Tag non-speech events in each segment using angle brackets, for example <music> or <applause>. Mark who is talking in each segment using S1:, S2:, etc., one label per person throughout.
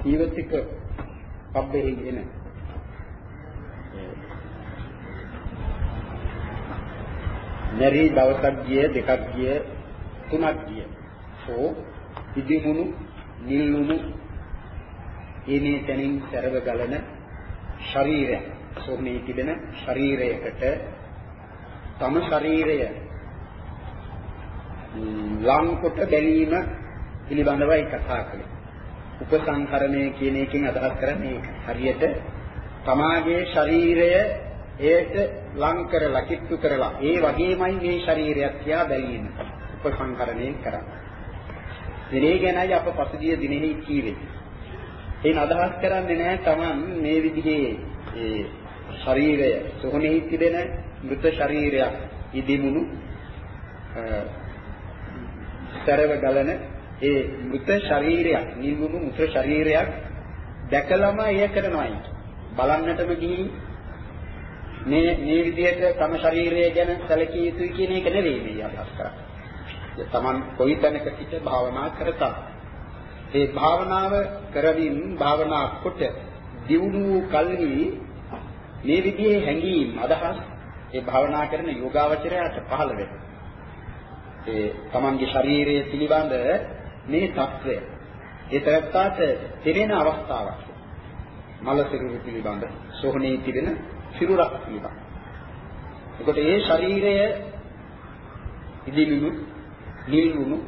S1: ජීවිතික පබ්බෙහි එන මෙරි දවසක් ගිය දෙකක් ගිය තුනක් ගිය. සෝ ඉදිමුණු නිල්ුණු එනේ තනින් සරව ගලන ශරීරය. සෝමේ තිබෙන ශරීරයකට තම ශරීරය ලං කොට බැලීම පිළිබඳවයි කතා කළේ. උපසංකරණය කියන එකෙන් අදහස් කරන්නේ හරියට තමාගේ ශරීරය ඒට ලං කරලා කිට්ටු කරලා ඒ වගේමයි මේ ශරීරයත් කියා බැලීම උපසංකරණය කරන්නේ. දිනේ ගැනයි අප පසුගිය දිනෙහි කීවේ. එයින් අදහස් කරන්නේ නැහැ Taman මේ විදිහේ ඒ ශරීරය සොහොනෙහි තිබෙන මృత ශරීරයක් ඉදිමුණු සරව ගලන ඒ මృత ශරීරයක් නිමුණු මృత ශරීරයක් දැකලම එය කරනවායි බලන්නටම ගිහින් මේ මේ විදිහට තම ශරීරය ගැන සැලකිය යුතුයි කියන එක නෙවෙයි මේ අදහස් කරන්නේ. තමන් කොයි තැනක සිට භාවනා කරතා. ඒ භාවනාව කරමින් භාවනා කොට දියුණු කල්හි මේ විදිහේ හැඟීම් අදහස් ඒ භාවනා කරන යෝගාවචරයට පහළ වෙනවා. ඒ තමන්ගේ ශරීරයේ පිළිබඳ මේ తත්වය. ඒ තරත්තාට තෙරෙන අවස්ථාවක්. මල සිරුරු පිළිබඳ සෝහනේ තිබෙන සිරුරක් පිළිබඳ. එතකොට ඒ ශරීරය ඉදිලිලු නිල්වුණු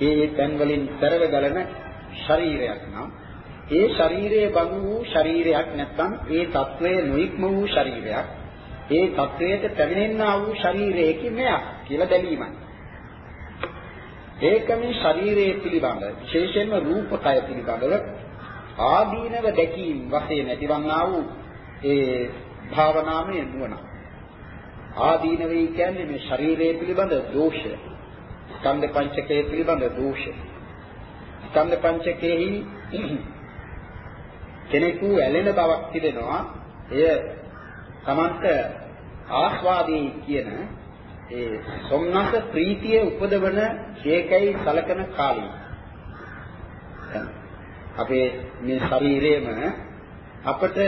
S1: ඒ තැන් වලින් පෙරව ගලන ශරීරයක් නම් ඒ ශරීරයේ බඳු වූ ශරීරයක් නැත්නම් ඒ తත්වයේ නොඉක්ම වූ ශරීරයක් ඒ తත්වයට පැමිණෙන්නා වූ ශරීරයක මෙයක් කියලා බැලීමයි ඒකම ශරීරයේ පිළිබඳ විශේෂයෙන්ම රූපකය පිළිබඳව ආදීනව දැකීම වශයෙන් ඇතිවන්නා වූ ඒ භාවනාමය නුවණ. ආදීනවේ කියන්නේ මේ ශරීරයේ පිළිබඳ දෝෂය. ස්කන්ධ පංචකයේ පිළිබඳ දෝෂය. ස්කන්ධ පංචකයේහි කෙනෙකු ඇලෙන බවක් තිබෙනවා. එය තමන්ට ආස්වාදී කියන ඒ සොම්නස ප්‍රීතිය උපදවන ඒකයි සලකන කාලය. අපේ මේ ශරීරයේම අපට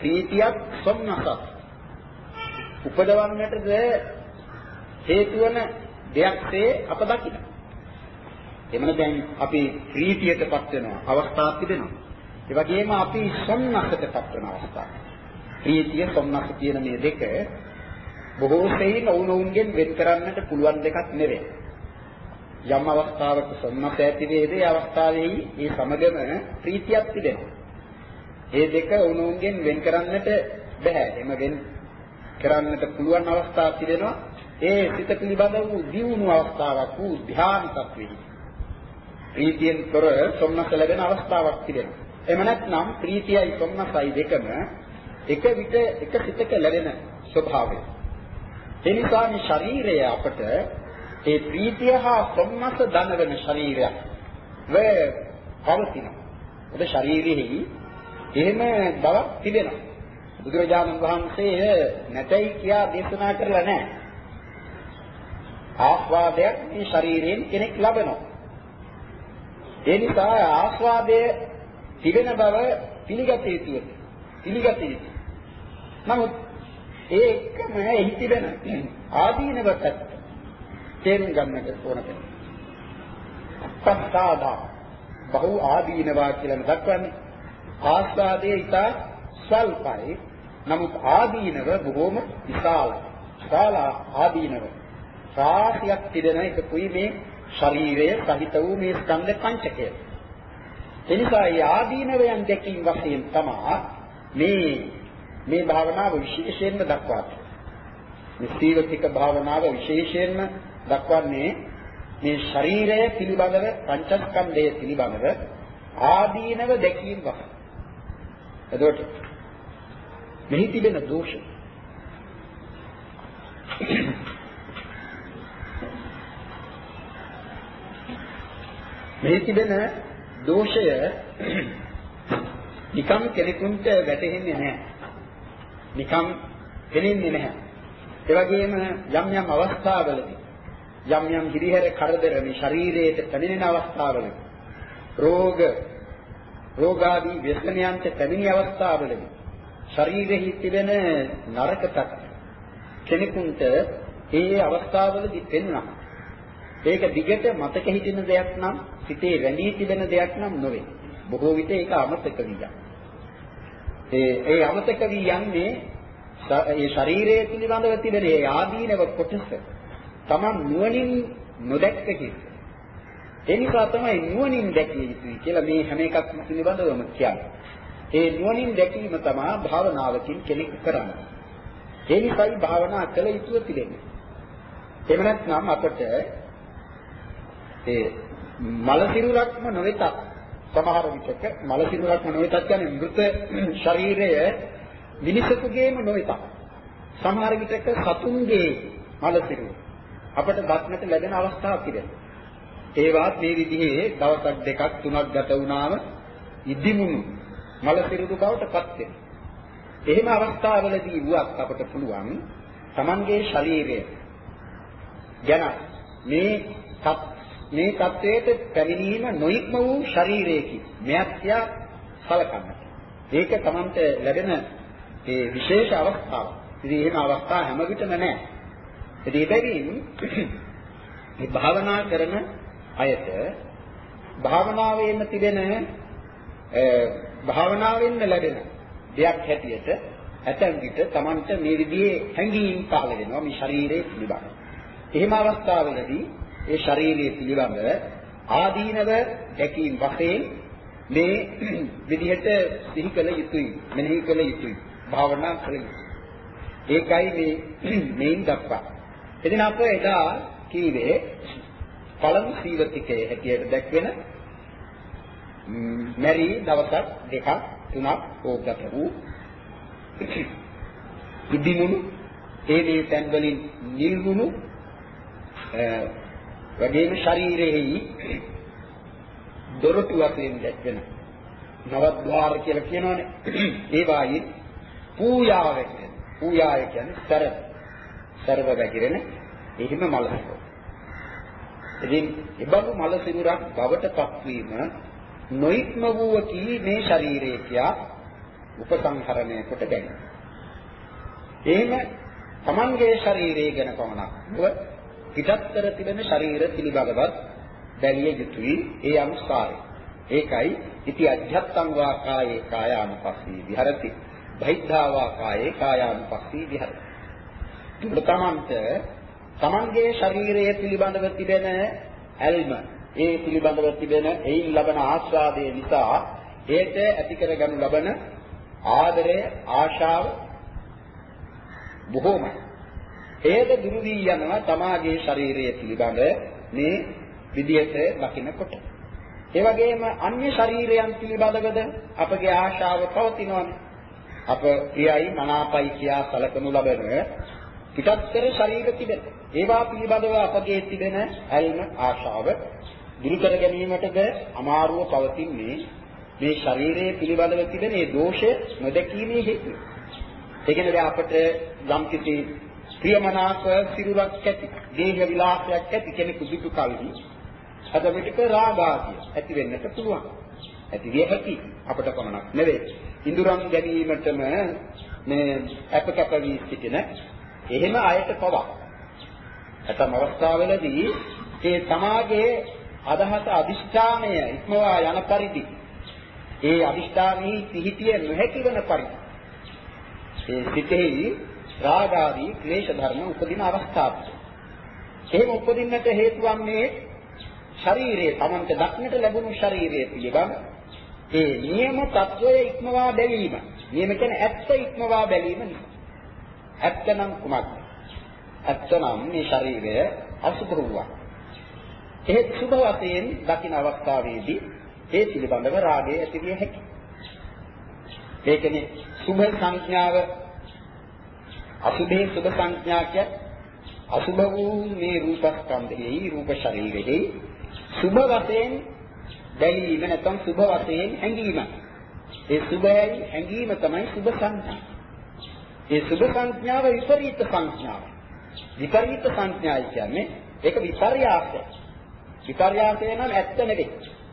S1: ප්‍රීතියක් සොම්නසක් උපදවන්නටද හේතු වන දෙයක්සේ අප දකින. එමන දැන් අපි ප්‍රීතියටපත් වෙනවා අවස්ථාවක් තිබෙනවා. ඒ වගේම අපි සොම්නසටපත් වෙන අවස්ථාවක්. ප්‍රීතිය සොම්නස කියන මේ දෙක බොහෝ සෙයින් ඔවුනොවුන්ගෙන් වෙන් කරන්නට පුළුවන් දෙකක් නෙවෙයි. යම් අවස්ථාවක සොම්නස ඇති වේද ඒ අවස්ථාවේහි ඒ සමගම ප්‍රීතියක් තිබෙනවා. ඒ දෙක ඔවුනොවුන්ගෙන් වෙන් කරන්නට බෑ. එම වෙන් කරන්නට පුළුවන් අවස්ථාවක් තිබෙනවා. ඒ සිත පිළිබඳ වූ දියුණු අවස්ථාවක් වූ ධ්‍යාන තත්වෙහි. ප්‍රීතියෙන් තොර සොම්නස ලැබෙන අවස්ථාවක් තිබෙනවා. එම නැත්නම් ප්‍රීතියයි සොම්නසයි දෙකම එක විට එක සිතක ලැබෙන ස්වභාවය. ඒ නිසා මේ ශරීරය අපට ඒ ප්‍රීතිය හා සොම්නස දනවන ශරීරයක් වේ පවතිනවා. ඔබ ශරීරෙහි එහෙම බවක් තිබෙනවා. බුදුරජාණන් වහන්සේ නැතයි කියා දේශනා කරලා නැහැ. ආස්වාදයක් මේ ශරීරයෙන් කෙනෙක් ලබනවා. ඒ නිසා ආස්වාදය තිබෙන බව පිළිගත යුතුයි. පිළිගත යුතුයි. නමුත් ඒ එක්කම එහි තිබෙන ආදීනව පැත්ත තේරුම් ගන්නට ඕන වෙනවා. පස්සාදා බහු ආදීනවා කියලා දක්වන්නේ ආස්වාදයේ ඊට ස්වල්පයි නමුත් ආදීනව බොහෝම විශාලයි. විශාල ආදීනව රාශියක් තිබෙන එකකුයි මේ ශරීරය සහිත වූ මේ ස්කන්ධ පංචකය. එනිසා මේ ආදීනවයන් දෙකින් වශයෙන් තමයි මේ මේ භාවනාව විශේෂයෙන්ම දක්වන්නේ. මේ සීලතික භාවනාව විශේෂයෙන්ම දක්වන්නේ මේ ශරීරය පිළිබඳව පංචස්කන්ධය පිළිබඳව ආදීනව දැකීම වශයෙන්. එතකොට මෙහි තිබෙන දෝෂ මෙහි තිබෙන දෝෂය නිකම් කෙනෙකුට වැටහෙන්නේ නැහැ. නිකම් පෙනෙන්නේ නැහැ. ඒ වගේම යම් යම් අවස්ථාවලදී යම් යම් හිරිහැර කරදර මේ ශරීරයට පැමිණෙන අවස්ථාවලදී රෝග රෝගාදී ව්‍යසනයන්ට පැමිණි අවස්ථාවලදී ශරීරෙහි තිබෙන නරක තත්ත්ව කෙනෙකුට ඒ අවස්ථාවලදී පෙන්වනවා. ඒක දිගට මතක හිටින දෙයක් නම් සිතේ රැඳී තිබෙන දෙයක් නම් නොවේ. බොහෝ විට ඒක අමතක විය. ඒ ඒ අමතක වී යන්නේ ඒ ශරීරය පිළිබඳව තිබෙන ඒ ආදීනව කොටස Taman නුවණින් නොදැක්ක කිසි. ඒ නිසා තමයි නුවණින් දැකිය යුතුයි කියලා මේ හැම එකක් පිළිබඳවම කියන්නේ. ඒ නුවණින් දැකීම තමයි භාවනාවකින් කෙනෙක් කරන්නේ. ඒ නිසායි භාවනා කළ යුතුව තිබෙන්නේ. එහෙම නැත්නම් අපට ඒ මල සිරුරක්ම නොවෙතත් සමහර විටක මල සිරුරක්ම නොවෙතත් කියන්නේ මృత ශරීරය මිනිසෙකුගේම නොවෙතත් සමහර විටක සතුන්ගේ මල සිරුර අපට දක්නට ලැබෙන අවස්ථාවක් තිබෙනවා. ඒවත් මේ විදිහේ දවසක් දෙකක් තුනක් ගත වුණාම ඉදිමුණු මල සිරුරු බවට පත් වෙනවා. එහෙම අවස්ථාවලදී වුවත් අපට පුළුවන් Tamanගේ ශරීරය ගැන මේ මේ தത്വයට පැමිණීම නොඉක්ම වූ ශරීරයකි. මෙයත්ය සලකන්න. ඒක තමන්ට ලැබෙන ඒ විශේෂ අවස්ථාව. ඉතින් එහෙම අවස්ථා හැම විටම නැහැ. ඉතින් ඒකෙන් <coughs> මේ භාවනා කරන අයට භාවනාවෙන් තිබෙන භාවනාවෙන් ලැබෙන දෙයක් හැටියට ඇතැම් විට Tamanට මේ විදිහේ හැඟීම් පහළ වෙනවා මේ ශරීරයේ පිළිබඳ. එහෙම අවස්ථාවලදී ඒ ශරීරයේ පිළිබඳ ආදීනව දැකීම වශයෙන් මේ <clears throat> විදිහට සිහි කළ යුතුයි මෙනෙහි කළ යුතුයි භාවනා කළ යුතුයි. ඒකයි මේ <clears throat> මේන් දක්වා. එදින අප එදා කීවේ පළමු සීලතිකයේ හැටියට දැක්වෙන මෙරි දවසක් දෙකක් තුනක් ඕගත වූ <clears throat> ඉදිමුණු ඒ මේ තැන් වලින් නිල්ගුණු වගේම ශරීරෙහි දොරටු වශයෙන් දැක්වෙන නවද්වාර කියලා කියනවනේ. ඒ වායි පූජාව කියන්නේ පූජාය කියන්නේ සරව. සරව වැగిරෙන එහෙම මලසක ඉතින් ඉබඳු මල සිරුරක් බවට පත්වීම නොයික්ම වූ කී මේ ශරීරය කියා උපසංහරණය කොට ගැනීම. එහෙම තමන්ගේ ශරීරය ගැන පමණක් නොව පිටත්තර තිබෙන ශරීර පිළිබඳවත් බැලිය යුතුයි ඒ අනුසාරයි. ඒකයි ඉති අධ්‍යත්තං වා කායේ කායානුපස්සී විහෙරති. බහිද්ධා වා කායේ කායානුපස්සී විහෙරති. තමන්ට තමන්ගේ ශරීරය පිළිබඳව තිබෙන ඇල්ම ඒ පිළිබඳව තිබෙන එයින් ලබන ආස්වාදය නිසා ඒට ඇති කරගනු ලබන ආදරය ආශාව බොහෝමයි. ඒද දුරු වී යනවා තමාගේ ශරීරය පිළිබඳ මේ විදියට දකිනකොට. ඒ වගේම අන්‍ය ශරීරයන් පිළිබඳවද අපගේ ආශාව පවතිනවානේ. අප ප්‍රියයි මනාපයි කියා සැලකනු ලබන පිටත්තර ශරීර තිබෙන. ඒවා පිළිබඳව අපගේ තිබෙන ඇල්ම ආශාව දුරු කර ගැනීමටද අමාරුව පවතින්නේ මේ ශරීරයේ පිළිබඳව තිබෙන මේ දෝෂය නොදැකීමේ හේතුව. ඒ කියන්නේ අපට යම් කිසි ප්‍රියමනාප සිරුරක් ඇති, දේහ විලාසයක් ඇති කෙනෙකු දුටු කලදී අද විටක රාගාදිය ඇති වෙන්නට පුළුවන්. ඇති විය හැකි අපට පමණක් නෙවෙයි. ඉඳුරම් ගැනීමටම මේ අප කැප වී සිටින එහෙම අයට පවා ඇතම අවස්ථාවලදී ඒ සමාජයේ අදහස අදිෂ්ඨානය ඉක්මවා යන පරිදි ඒ අදිෂ්ඨානෙහි පිහිටිය නොහැකි වන පරිදි ඒ සිතෙහි රාග ආදී ක්ලේශ ධර්ම උපදින අවස්ථාවක්. එහෙම උපදින්නට හේතු වන්නේ ශරීරයේ Tamanට දක්නට ලැබුණු ශරීරයේ පිළිබඳ ඒ නියම తত্ত্বය ඉක්මවා බැලීම. නියම කියන්නේ ඇත්ත ඉක්මවා බැලීම නෙවෙයි. ඇත්ත නම් කුමක්ද? ඇත්ත නම් මේ ශරීරය අසුභ වූවා. ඒ සුභ වශයෙන් දකින අවස්ථාවේදී ඒ පිළිබඳව රාගය ඇතිවිය හැකියි. ඒ කියන්නේ සුභ සංඥාව අසුභේ සුභ සංඥා කිය අසුභ වූ මේ රූපස්කන්ධෙහි රූප ශරීරෙහි සුභ වශයෙන් බැලීම නැත්නම් සුභ වශයෙන් හැඟීම. ඒ සුභයයි හැඟීම තමයි සුභ සංඥා. ඒ සුභ සංඥාව විපරීත සංඥාව. විපරීත සංඥායි කියන්නේ ඒක විපර්යාසය. විපර්යාසය නම් ඇත්ත නෙවෙයි.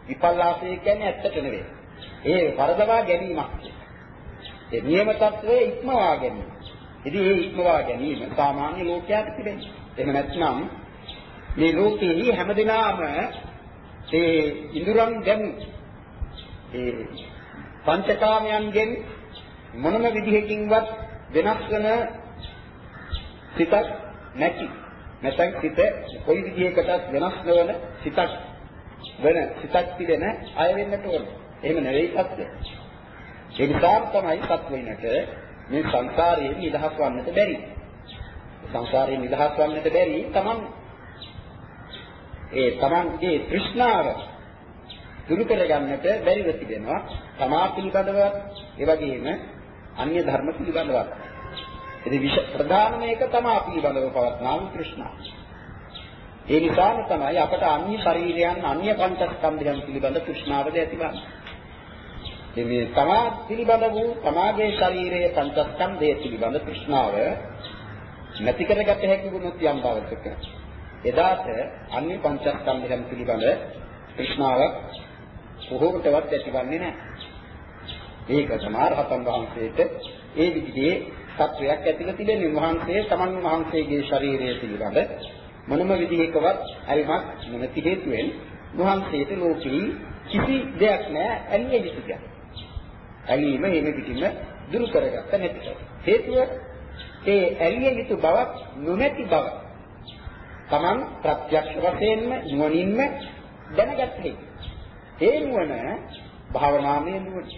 S1: විපල්ලාසය කියන්නේ ඇත්තට නෙවෙයි. ඒ වරදවා ගැනීමක්. ඒ නියම తත්වයේ ඉක්මවා ගැනීම. ඉතින් ඒ ඉක්මවා ගැනීම සාමාන්‍ය ලෝකයට තිබෙනවා. එහෙම නැත්නම් මේ ලෝකයේ හැමදිනාම ඒ ඉඳුරන් ගැන ඒ පංචකාමයන්ගෙන් මොනම විදිහකින්වත් වෙනස් වෙන සිතක් නැති නැත්නම් සිත කොයි විදිහකටත් වෙනස් නොවන සිතක් වෙන සිතක් පිළිදෙන අය වෙන්නට ඕන. එහෙම නෙවෙයි සත්‍ය. ඒ නිසා තමයි සත්විනට මේ සංසාරයෙන් නිදහස් වන්නට බැරි. සංසාරයෙන් නිදහස් වන්නට බැරි තමන් ඒ තමන්ගේ තෘෂ්ණාව දුරු කරගන්නට බැරිව තිබෙනවා. තමා පිළිබඳව ඒ වගේම අන්‍ය ධර්ම පිළිබඳව. ඉතින් ප්‍රධානම එක තමා පිළිබඳව පවත්නා තෘෂ්ණාව. ඒ නිසාම තමයි අපට අන්‍ය ශරීරයන් අන්‍ය පංචස්කන්ධයන් පිළිබඳ තෘෂ්ණාවද ඇතිවන්නේ. මේ තමා පිළිබඳ වූ තමාගේ ශරීරයේ පංචස්කන්ධය පිළිබඳ තෘෂ්ණාව නැති කරගත හැකි වුණොත් යම් දවසක එදාට අන්‍ය පංචස්කන්ධයන් පිළිබඳ තෘෂ්ණාවක් කොහොමදවත් ඇතිවන්නේ නැහැ. ඒක තමයි රහතන් වහන්සේට ඒ විදිහේ සත්වයක් ඇතිලා තිබෙන්නේ වහන්සේ තමන් වහන්සේගේ ශරීරය පිළිබඳ මොනම විදිහකවත් අරිමත් නොමැති හේතුවෙන් වහන්සේට ලෝකී කිසි දෙයක් නැහැ ඇන්නේ විසිකක්. ඇලීම එන පිටින්ම දුරු කරගත්ත නැති. හේතුව ඒ ඇලිය යුතු බවක් නොමැති බව. Taman ප්‍රත්‍යක්ෂ වශයෙන්ම නුවණින්ම දැනගත්තේ. ඒ නුවණ භාවනාමය නුවණ.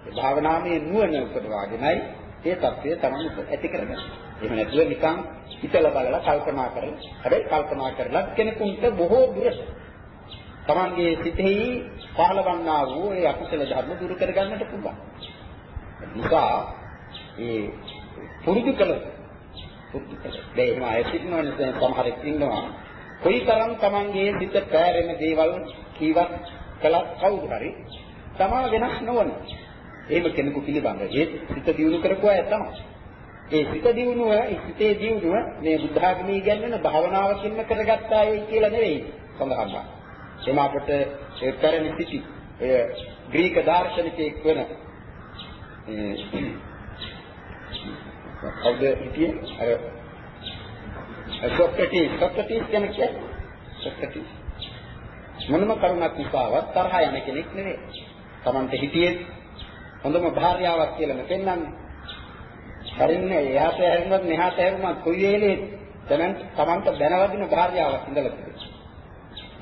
S1: ඒ භාවනාමය නුවණ උපදවාගෙනයි ඒ தත්ත්වය Taman ඇති කරගන්නේ. එහෙම නැතුව නිකන් හිතලා බලලා කල්පනා කරලා හැබැයි කල්පනා කරලා කෙනෙකුට බොහෝ දුර තමන්ගේ සිතෙහි පහළවන්නා වූ ඒ අකුසල ධර්ම දුරු කරගන්නට පුළුවන්. නිසා ඒ පුරුදු කළ පුරුදු කළ. දෙහිම අය සිටිනවනේ සමහරෙක් ඉන්නවා. කොයිතරම් තමන්ගේ සිත පෑරෙන දේවල් කීවත් කළත් කවුරු හරි තමා වෙනස් නොවන. එහෙම කෙනෙකු පිළිබඳ ඒ සිත දියුණු කරපු අය තමයි. ඒ සිත දියුණුව, සිතේ දියුණුව මේ බුද්ධ ආගමී ඉගැන්වෙන භාවනාවකින්ම කරගත්තායි කියලා නෙවෙයි සඳහන් කරන්නේ. එම අපට ඒ පැරණි සිටි එය ග්‍රීක දාර්ශනිකයෙක් වෙන ඒ කවුද හිටියේ අර සොක්‍රටිස් සොක්‍රටිස් කියන්නේ සොක්‍රටිස් මොනම කරුණක් නිසාවත් තරහ යන කෙනෙක් නෙවෙයි. Tamante හිටියේ හොඳම භාර්යාවක් කියලා පෙන්වන්නේ. හරින්නේ එහාට හැරුණත් මෙහාට හැරුණත් කොයි වෙලේ දැනන් Tamante දැනවදින භාර්යාවක් ඉඳලා තිබෙනවා.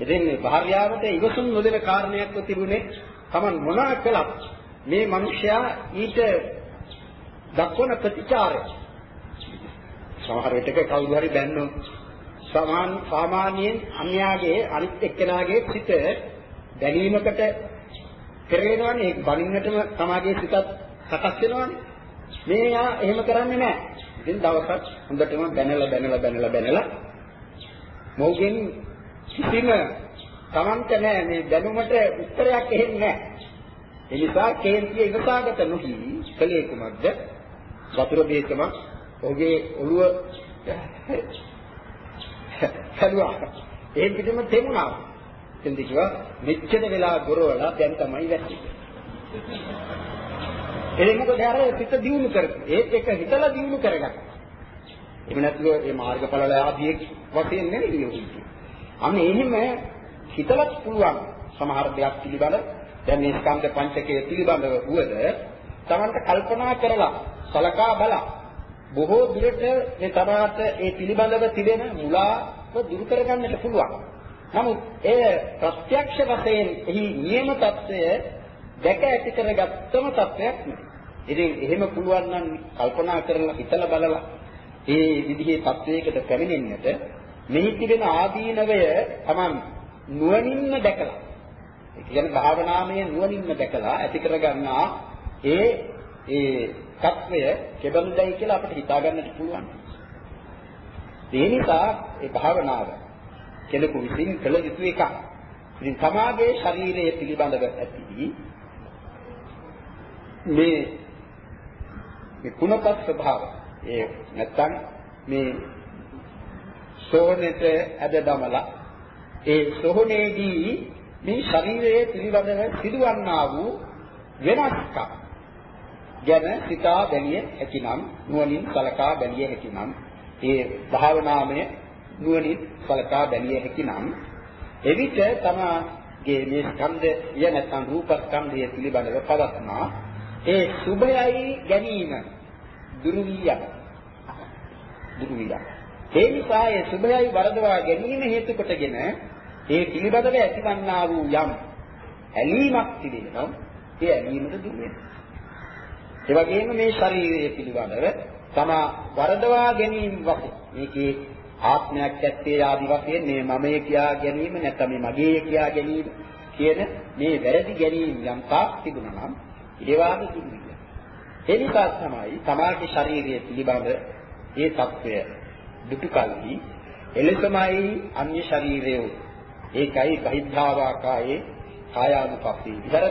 S1: ඉතින් මේ භාර්යාවට ඉවසුම් නොදෙන කාරණයක් තිබුණේ Taman මොනවා කළත් මේ මිනිසයා ඊට දක්වන ප්‍රතිචාරය. සමහර විටක කවුරු හරි බැන්නොත් සමාන සාමාන්‍යයෙන් අන්‍යයාගේ අනිත් එක්කෙනාගේ සිත දැනීමකට කරේනවනේ ඒක බලින්නටම තමාගේ සිතත් සකස් වෙනවනේ. මේ යා එහෙම කරන්නේ නැහැ. ඉතින් දවසක් හොඳටම බැනලා බැනලා බැනලා බැනලා මොහුගෙන් කිසිම Tamante නෑ මේ දැනුමට උත්තරයක් එන්නේ නෑ ඒ නිසා කේන්තිය ඉවසාගත නොහි කලේ කුමක්ද වතුර බේතම ඔහුගේ ඔළුව හැදුවා. ඒ පිටම තෙමුණා. එතෙන්ද කිව්වා මෙච්චර වෙලා ගොරවලා දැන් තමයි වැටෙන්නේ. ඒ මොකද අර පිට දියුණු කරපු. ඒත් එක හිතලා දියුණු කරගන්න. එහෙම නැත්නම් මේ මාර්ගඵල ආදී වශයෙන් නෙවෙයි යෝගී. අන්න එහෙම හිතලත් පුළුවන් සමහර දෙයක් පිළිබඳ දැන් මේ ස්කන්ධ පංචකය පිළිබඳව වුවද තමන්ට කල්පනා කරලා සලකා බලා බොහෝ දුරට මේ තමාට ඒ පිළිබඳව තිබෙන මුලාව දුරු කරගන්නට පුළුවන්. නමුත් ඒ ප්‍රත්‍යක්ෂ වශයෙන් එහි නියම తত্ত্বය දැක ඇති කරගත්තම తত্ত্বයක් නෙවෙයි. ඉතින් එහෙම පුළුවන් නම් කල්පනා කරලා හිතලා බලලා මේ විදිහේ తত্ত্বයකට පැමිණෙන්නට මෙහි තිබෙන ආදීනවය Taman නුවණින්ම දැකලා ඒ කියන්නේ භාවනාමය නුවණින්ම දැකලා ඇති කරගන්නා ඒ ඒ తත්වය කෙබඳුයි කියලා අපිට හිතා ගන්නට පුළුවන්. ඒ නිසා ඒ භාවනාව කෙනෙකු විසින් කළ යුතු එකක්. ඉතින් සමාගයේ ශරීරයේ පිළිබඳව ඇති මේ මේ කුණපත් ස්වභාව ඒ නැත්තම් මේ සෝනෙට ඇද දමලා ඒ සෝනේදී මේ ශරීරයේ පිළිබඳව සිදුවන්නා වූ වෙනස්කම් ගැන සිතා බැලිය හැකිනම් නුවණින් සලකා බැලිය හැකිනම් ඒ භාවනාමය නුවණින් සලකා බැලිය හැකිනම් එවිට තමගේ මේ ස්කන්ධය නැත්නම් රූප ස්කන්ධය පිළිබඳව පවත්නා ඒ සුභයයි ගැනීම දුරු වී යන දුරු වී යන ඒ නිසා ඒ සුභයයි වරදවා ගැනීම හේතු කොටගෙන ඒ පිළිබඳව ඇතිවන්නා වූ යම් ඇලීමක් තිබෙනවා ඒ ඇලීමට දුර වෙනවා ඒ වගේම මේ ශරීරය පිළිබඳව තමා වරදවා ගැනීම වශයෙන් මේකේ ආත්මයක් ඇත්තේ ආදි වශයෙන් මේ මමය කියා ගැනීම නැත්නම් මේ මගේ කියා ගැනීම කියන මේ වැරදි ගැනීම යම් තාක් තිබුණා නම් ඒවාම කිව්වේ. ඒ නිසා තමයි තමාගේ ශරීරය පිළිබඳ ඒ తත්වය දුටු කල්හි එලෙසමයි අන්‍ය ශරීරය ඒකයි බහිද්ධාවාකායේ කායානුපස්සී විතර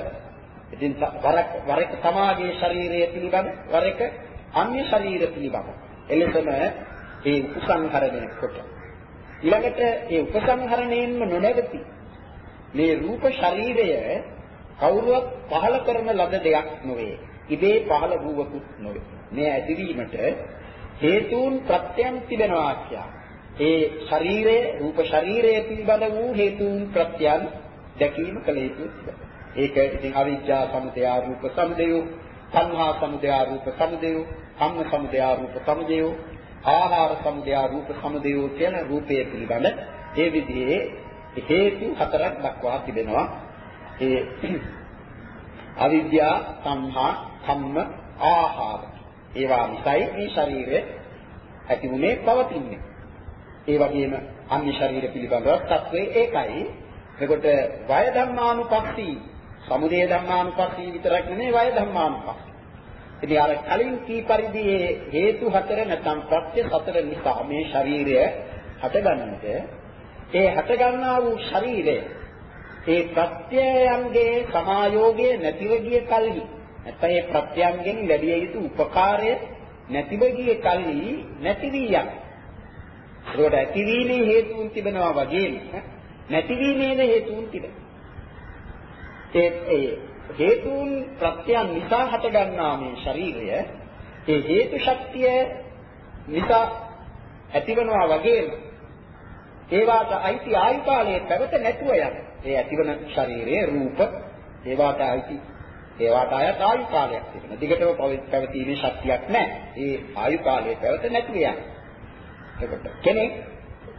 S1: ඉතින් වරක් වරක තමාගේ ශරීරය පිළිබඳ වරක අන්‍ය ශරීර පිළිබඳ එලෙසම ඒ උපසංහරණය කොට ඊළඟට ඒ උපසංහරණයෙන්ම නොනැවති මේ රූප ශරීරය කවුරුවත් පහල කරන ලද දෙයක් නොවේ. ඉබේ පහල වූවකුත් නොවේ. මේ ඇතිවීමට හේතුන් ප්‍රත්‍යයන් තිබෙනවා කියා. ඒ ශරීරයේ රූප ශරීරයේ පිළිබඳ වූ හේතුන් ප්‍රත්‍යයන් දැකීම කළ යුතුයි. ඒක ඉතින් අවිද්‍යා සමුදය රූප සමුදය, සංහා සමුදය රූප සමුදය, කම්ම සමුදය රූප සමුදය, ආහාර සමුදය රූප සමුදය කියන රූපයේ පිළිබඳ ඒ විදිහේ හේතු හතරක් දක්වා තිබෙනවා. ඒ <clears throat> අවිද්‍යා සංහා කම්ම ආහාර ඒවා නිසායි මේ ශරීරය ඇති උනේ පවතින්නේ. ඒ වගේම අන්‍ය ශරීර පිළිබඳව තත්වය ඒකයි. එතකොට වය ධම්මානුපස්සී සමුදය ධම්මානුපස්සී විතරක් නෙමෙයි වය ධම්මානුපස්සී ඉතින් අර කලින් කී පරිදි හේතු හතර නැත්නම් ප්‍රත්‍ය හතර නිසා මේ ශරීරය හටගන්නට ඒ හටගන්නා වූ ශරීරය ඒ ප්‍රත්‍යයන්ගේ සමායෝගය නැතිව ගිය කල්හි නැත්නම් ඒ ප්‍රත්‍යයන්ගෙන් ලැබිය යුතු උපකාරය නැතිව ගිය කල්හි නැති වී යන. ඒකට ඇතිවීමේ හේතුන් තිබෙනවා වගේම නැතිවීමේද හේතුන් තිබෙනවා. ඒ හේතුන් ප්‍රත්‍යයන් නිසා හටගන්නා මේ ශරීරය ඒ හේතු ශක්තිය නිසා ඇතිවනවා වගේම ඒවාට අයිති ආයු කාලයේ පැවත නැතුව යනවා. ඒ ඇතිවන ශරීරයේ රූප ඒවාට අයිති ඒවාට අයත් ආයු කාලයක් තිබෙනවා. දිගටම පැවතීමේ ශක්තියක් නැහැ. ඒ ආයු කාලයේ පැවත නැති වෙනවා. එතකොට කෙනෙක්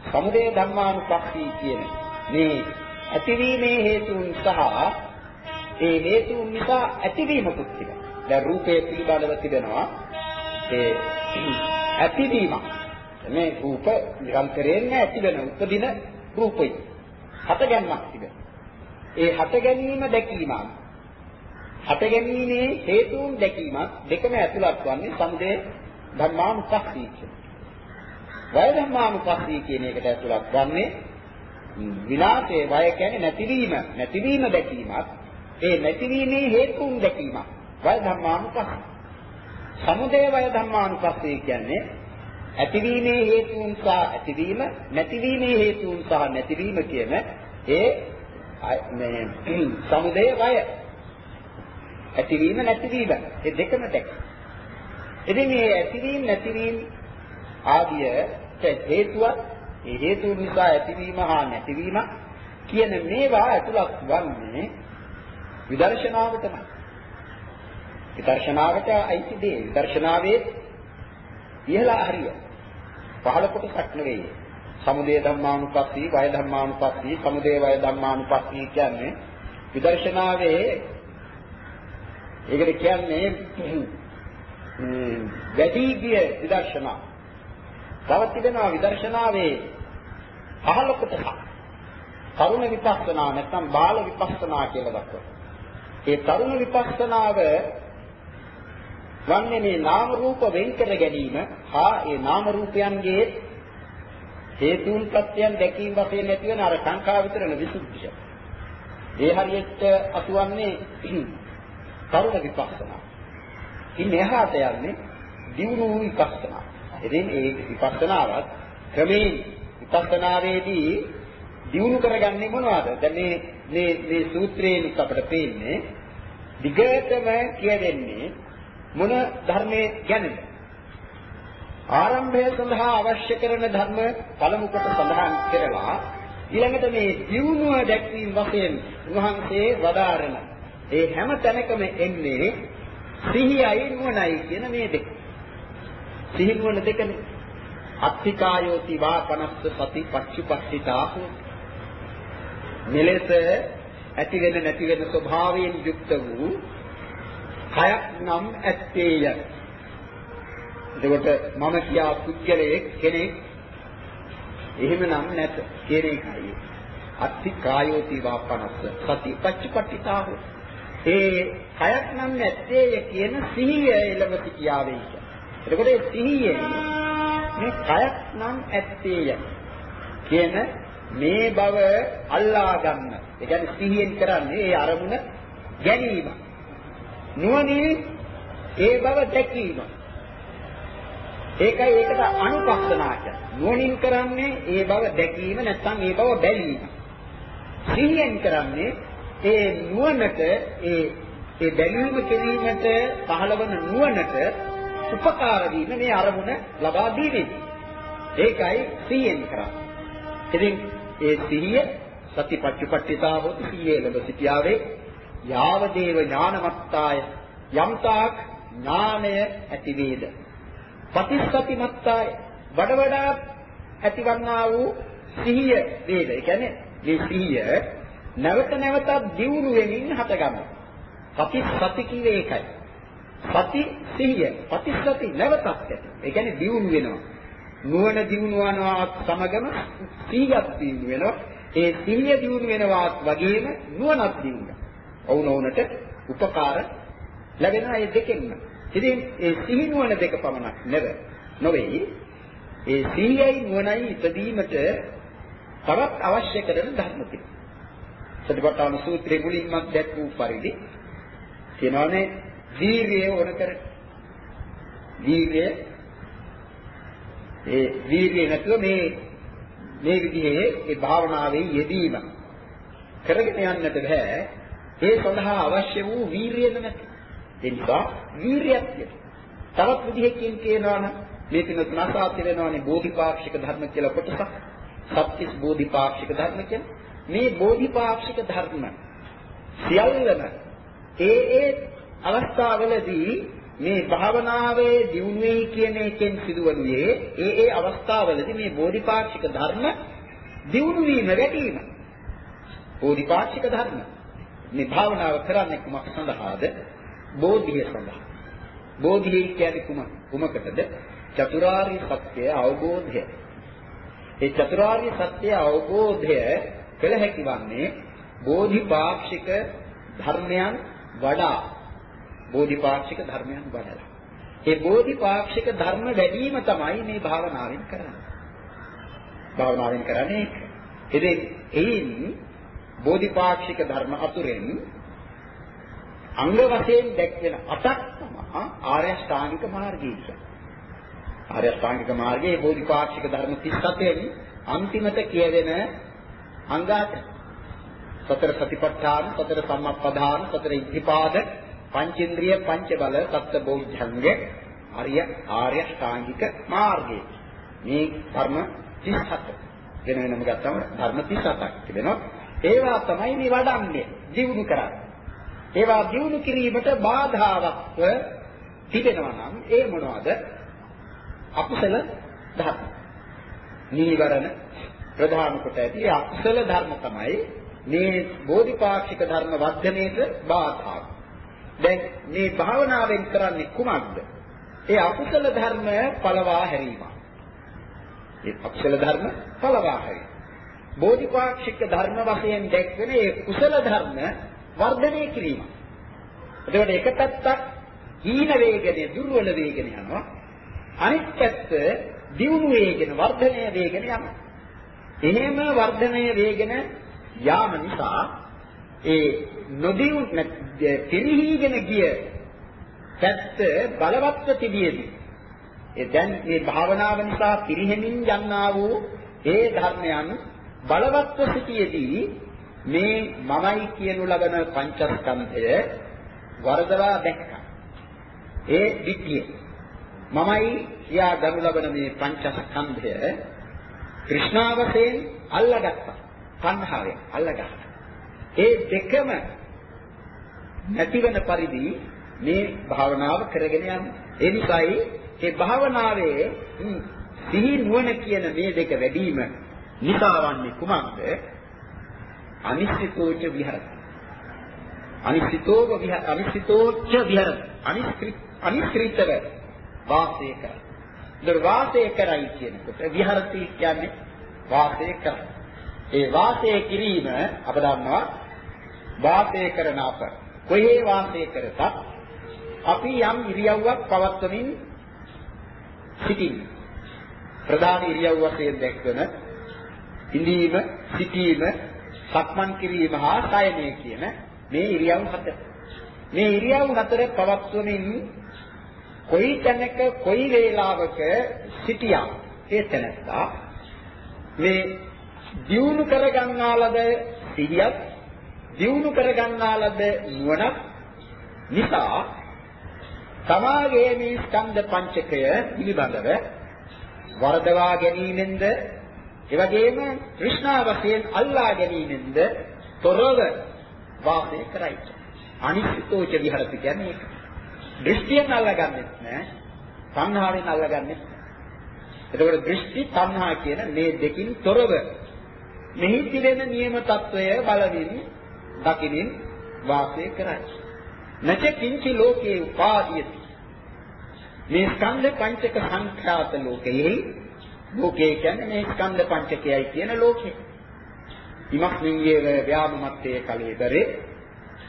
S1: සමුදය ධර්මානුපස්සී කියන මේ ඇතිවීමේ හේතුන් සහ ඒ හේතුන් නිසා ඇතිවීමකුත් තිබෙනවා. දැන් රූපයේ පිළිබඳව තිබෙනවා ඒ ඇතිවීම. මේ රූප නිරන්තරයෙන් ඇති වෙන උපදින රූපයි. හට ගැනීමක් තිබෙනවා. ඒ හට ගැනීම දැකීම හට ගැනීමේ හේතුන් දැකීමත් දෙකම ඇතුළත් වන්නේ සමුදය ධර්මානුපස්සී කියන. වය ධර්මානුපස්සී කියන එකට ඇතුළත් වන්නේ විනාශයේ වය කියන්නේ නැතිවීම නැතිවීම දැකීමත් ඒ නැතිවීමේ හේතුන් දැකීමත් වය ධර්මානුපස්සී. සමුදය වය ධර්මානුපස්සී කියන්නේ ඇතිවීමේ හේතුන් සහ ඇතිවීම නැතිවීමේ හේතුන් සහ නැතිවීම කියන ඒ මේ සමුදය වය ඇතිවීම නැතිවීම ඒ දෙකම දැක. ඉතින් මේ ඇතිවීම නැතිවීම ආදිය හේතුව ඒ හේතුන් නිසා ඇතිවීම හා නැතිවීම කියන මේවා ඇතුළත් වන්නේ විදර්ශනාවටමයි. විදර්ශනාවට අයිති දේ විදර්ශනාවේ ඉහළ හරිය පහළ කොටසක් නෙවෙයි. සමුදය ධම්මානුපස්සී, වය ධම්මානුපස්සී, සමුදය වය ධම්මානුපස්සී කියන්නේ විදර්ශනාවේ ඒකට කියන්නේ වැඩි ගිය විදර්ශනා. තව තිබෙනවා විදර්ශනාවේ පහළ කොටසක්. තරුණ විපස්සනා නැත්නම් බාල විපස්සනා කියලා දක්වනවා. ඒ තරුණ විපස්සනාව වන්නේ මේ නාම රූප වෙන් කර ගැනීම හා ඒ නාම රූපයන්ගේ හේතුන් ප්‍රත්‍යයන් දැකීම වශයෙන් නැති වෙන අර සංඛා විතරන විසුද්ධිය. ඒ හරියට අතුවන්නේ කරුණ විපස්සනා. ඉන් එහාට යන්නේ දියුණු විපස්සනා. ඉතින් ඒ විපස්සනාවත් ක්‍රමයෙන් විපස්සනාවේදී දියුණු කරගන්නේ මොනවද? දැන් මේ මේ මේ සූත්‍රයෙන් අපිට පේන්නේ දිගටම කියවෙන්නේ මොන ධර්මයේ ගැනද? ආරම්භය සඳහා අවශ්‍ය කරන ධර්ම පළමු කොට සඳහන් කරලා ඊළඟට මේ දියුණුව දැක්වීම වශයෙන් උන්වහන්සේ වදාරන ඒ හැම තැනකම එන්නේ සිහියයි නුවණයි කියන මේ දෙක. සිහි නුවණ දෙකනේ. අත්තිකායෝති වා පනස්ස සති පච්චුපස්සිතා මෙලෙස ඇති වෙන නැති වෙන ස්වභාවයෙන් යුක්ත වූ කයක් නම් ඇත්තේය. එතකොට මම කියා පුද්ගලයෙක් කෙනෙක් එහෙමනම් නැත කියන එකයි. අත්ති කායෝති වාපනස්ස සති පච්චපට්ඨිතාව. ඒ කයක් නම් නැත්තේය කියන සිහිය එළඹ සිටියාවේ. එතකොට ඒ සිහියෙන් මේ කයක් නම් ඇත්තේය කියන මේ බව අල්ලා ගන්න. ඒ කියන්නේ සිහියෙන් කරන්නේ ඒ අරමුණ ගැනීම. නුවණින් ඒ බව දැකීම. ඒකයි ඒකට අනුපස්සනා කියන්නේ. නුවණින් කරන්නේ ඒ බව දැකීම නැත්නම් ඒ බව බැලීම. සිහියෙන් කරන්නේ ඒ නුවණට ඒ ඒ බැලීම කිරීමට පහළවන නුවණට උපකාර වීම මේ අරමුණ ලබා දීමෙන්. ඒකයි සිහියෙන් කරන්නේ. ඉතින් ඒ සිහිය සතිපට්ඨිපට්ඨිතාවෝ සිහියේ ලැබ සිටියාවේ යාව දේව ඥානමත්තාය යම්තාක් ඥානය ඇති වේද පටිච්චසතිමත්තාය වඩ වඩා ඇතිවන්නා වූ සිහිය වේද ඒ කියන්නේ මේ සිහිය නැවත නැවතත් දියුණු වෙමින් හටගන්නවා පටිච්චසති කියේ ඒකයි සති සිහිය පටිච්චසති නැවතත් ඇති ඒ කියන්නේ දියුණු වෙනවා නුවණ දියුණු වනවාත් සමගම සිහියක් දියුණු වෙනවා ඒ සිහිය දියුණු වෙනවාත් වගේම නුවණක් දියුණු ඔවුනොවුනට උපකාර ලැබෙනවා මේ දෙකෙන්ම. ඉතින් ඒ සිහි නුවණ දෙක පමණක් නෙව නොවේ. ඒ සිහියයි නුවණයි ඉදීමට තවත් අවශ්‍ය කරන ධර්ම තිබෙනවා. සතිපට්ඨාන සූත්‍රයේ මුලින්ම දැක් වූ පරිදි කියනවානේ වීර්යය ඕන කර. වීර්යය ඒ වීර්යය නැතුව මේ මේ විදිහේ ඒ භාවනාවේ යෙදීම කරගෙන යන්නට බෑ. ඒ සඳහා අවශ්‍ය වූ වීරියද නැති. ඒ නිසා වීරියක් තවත් විදිහකින් කියනවා නම් මේ පින තුනසා තිරෙනවානේ බෝධිපාක්ෂික ධර්ම කියලා කොටසක්. සත්‍තිස් බෝධිපාක්ෂික ධර්ම කියන්නේ මේ බෝධිපාක්ෂික ධර්ම සියල්ලම ඒ ඒ අවස්ථාවලදී මේ භාවනාවේ දියුණු වෙයි කියන එකෙන් සිදුවනුයේ ඒ ඒ අවස්ථාවලදී මේ බෝධිපාක්ෂික ධර්ම දියුණු වීම වැඩි වීම. බෝධිපාක්ෂික ධර්ම මේ භාවනාව කරන්නේ කුමක් සඳහාද? බෝධිය සඳහා. බෝධිය කියන්නේ කුමක්? කුමකටද? චතුරාර්ය සත්‍ය අවබෝධය. ඒ චතුරාර්ය සත්‍ය අවබෝධය කළ හැකි වන්නේ බෝධිපාක්ෂික ධර්මයන් වඩා බෝධිපාක්ෂික ධර්මයන් වඩලා. ඒ බෝධිපාක්ෂික ධර්ම වැඩිම තමයි මේ භාවනාවෙන් කරන්නේ. භාවනාවෙන් කරන්නේ ඒක. ඉතින් එයින් බෝධිපාක්ෂික ධර්ම අතුරෙන් අංග වශයෙන් දැක්වෙන අටක් තමයි ආර්ය ශ්‍රාණික මාර්ගය කියන්නේ. ආර්ය ශ්‍රාණික මාර්ගයේ බෝධිපාක්ෂික ධර්ම 37න් අන්තිමට කියවෙන අංගات සතර සතිපට්ඨාන, සතර සම්මප්පදාන, සතර ඉද්ධිපාද, පංචේන්ද්‍රිය, පංච බල, සත්ත බෝධංග, ආර්ය ආර්ය ශ්‍රාණික මාර්ගය. මේ ධර්ම 37. වෙන වෙනම ගත්තම ධර්ම 37ක් තිබෙනවා. ඒවා තමයි මේ වඩන්නේ, ජීවුණු කරන්නේ. ඒවා ජීවුණු කිරීමට බාධාවක්ව තිබෙනවා නම් ඒ මොනවද? අකුසල ධර්ම. නීවරණ ප්‍රධාන කොට ඇති අකුසල ධර්ම තමයි මේ බෝධිපාක්ෂික ධර්ම වර්ධනයේට බාධා. දැන් මේ භාවනාවෙන් කරන්නේ කුමක්ද? ඒ අකුසල ධර්ම පළවා හැරීම. ඒ අකුසල ධර්ම පළවා හැරීම. බෝධිපාක්ෂික ධර්ම වශයෙන් දැක්වෙන ඒ කුසල ධර්ම වර්ධනය කිරීම. එතකොට එක පැත්තක් හීන වේගනේ දුර්වල වේගනේ යනවා. අනිත් පැත්ත දියුණු වේගන වර්ධනය වේගන යනවා. එහෙම වර්ධනය වේගන යාම නිසා ඒ නොදියු පිරිහීගෙන ගිය පැත්ත බලවත්ව තිබියදී ඒ දැන් මේ භාවනාව නිසා පිරිහෙමින් යන්නා වූ ඒ ධර්මයන් බලවත්ව සිටියේදී මේ මමයි කියනු ලබන පංචස්කන්ධය වරදවා දැක්කා. ඒ විද්‍ය මමයි කියා ගනු ලබන මේ පංචස්කන්ධය કૃષ્ණාවසෙන් අල්ලගත්තා. සංහාවෙන් අල්ලගත්තා. ඒ දෙකම නැතිවන පරිදි මේ භාවනාව කරගෙන යන්නේ. ඒ නිසායි මේ භාවනාවේ සිහි නුවණ කියන මේ දෙක වැඩිම නිසාවන්නේ කුමක්ද? අනිශ්චිතෝච විහරති. අනිශ්චිතෝව විහර අනිශ්චිතෝච විහරති. අනිශ්චිත අනිශ්චිතව වාසය කරයි. දර වාසය කරයි කියනකොට විහරති කියන්නේ වාසය කරයි. ඒ වාසය කිරීම අප දන්නවා වාසය කරන අප කොහේ වාසය කරතත් අපි යම් ඉරියව්වක් පවත්වමින් සිටින්න. ප්‍රධාන ඉරියව් වශයෙන් දැක්වෙන ඉඳීම, සිටීම, සක්මන් කිරීම හා සයනය කියන මේ ඉරියව් හතර. මේ ඉරියව් හතර පවත්වමින් කොයි තැනක කොයි වේලාවක සිටියා ඒ තැනත්තා මේ දියුණු කරගන්නාලද සිහියත් දියුණු කරගන්නාලද නුවණක් නිසා තමාගේ මේ ස්කන්ධ පංචකය පිළිබඳව වරදවා ගැනීමෙන්ද එවැගේම કૃષ્ණා වශයෙන් අල්ලා ගැනීමෙන්ද තොරව වාසය කරයි. අනිශ්චිතෝච විහරති කියන්නේ ඒක. දෘෂ්ටියෙන් අල්ලගන්නෙත් නෑ. සංහාවෙන් අල්ලගන්නෙත්. එතකොට දෘෂ්ටි සංහා කියන මේ දෙකින් තොරව මෙහි තිබෙන නියම తত্ত্বය බලමින් දකිනින් වාසය කරයි. නැච කිංචි ලෝකේ උපාදීයති. මේ ස්කන්ධ පංචක සංඛ්‍යාත ලෝකයේ ලෝකේ කියන්නේ මේ ස්කන්ධ පංචකයයි කියන ලෝකේ. ඉමස්මින් යේව ව්‍යාමත්තේ කලේදරේ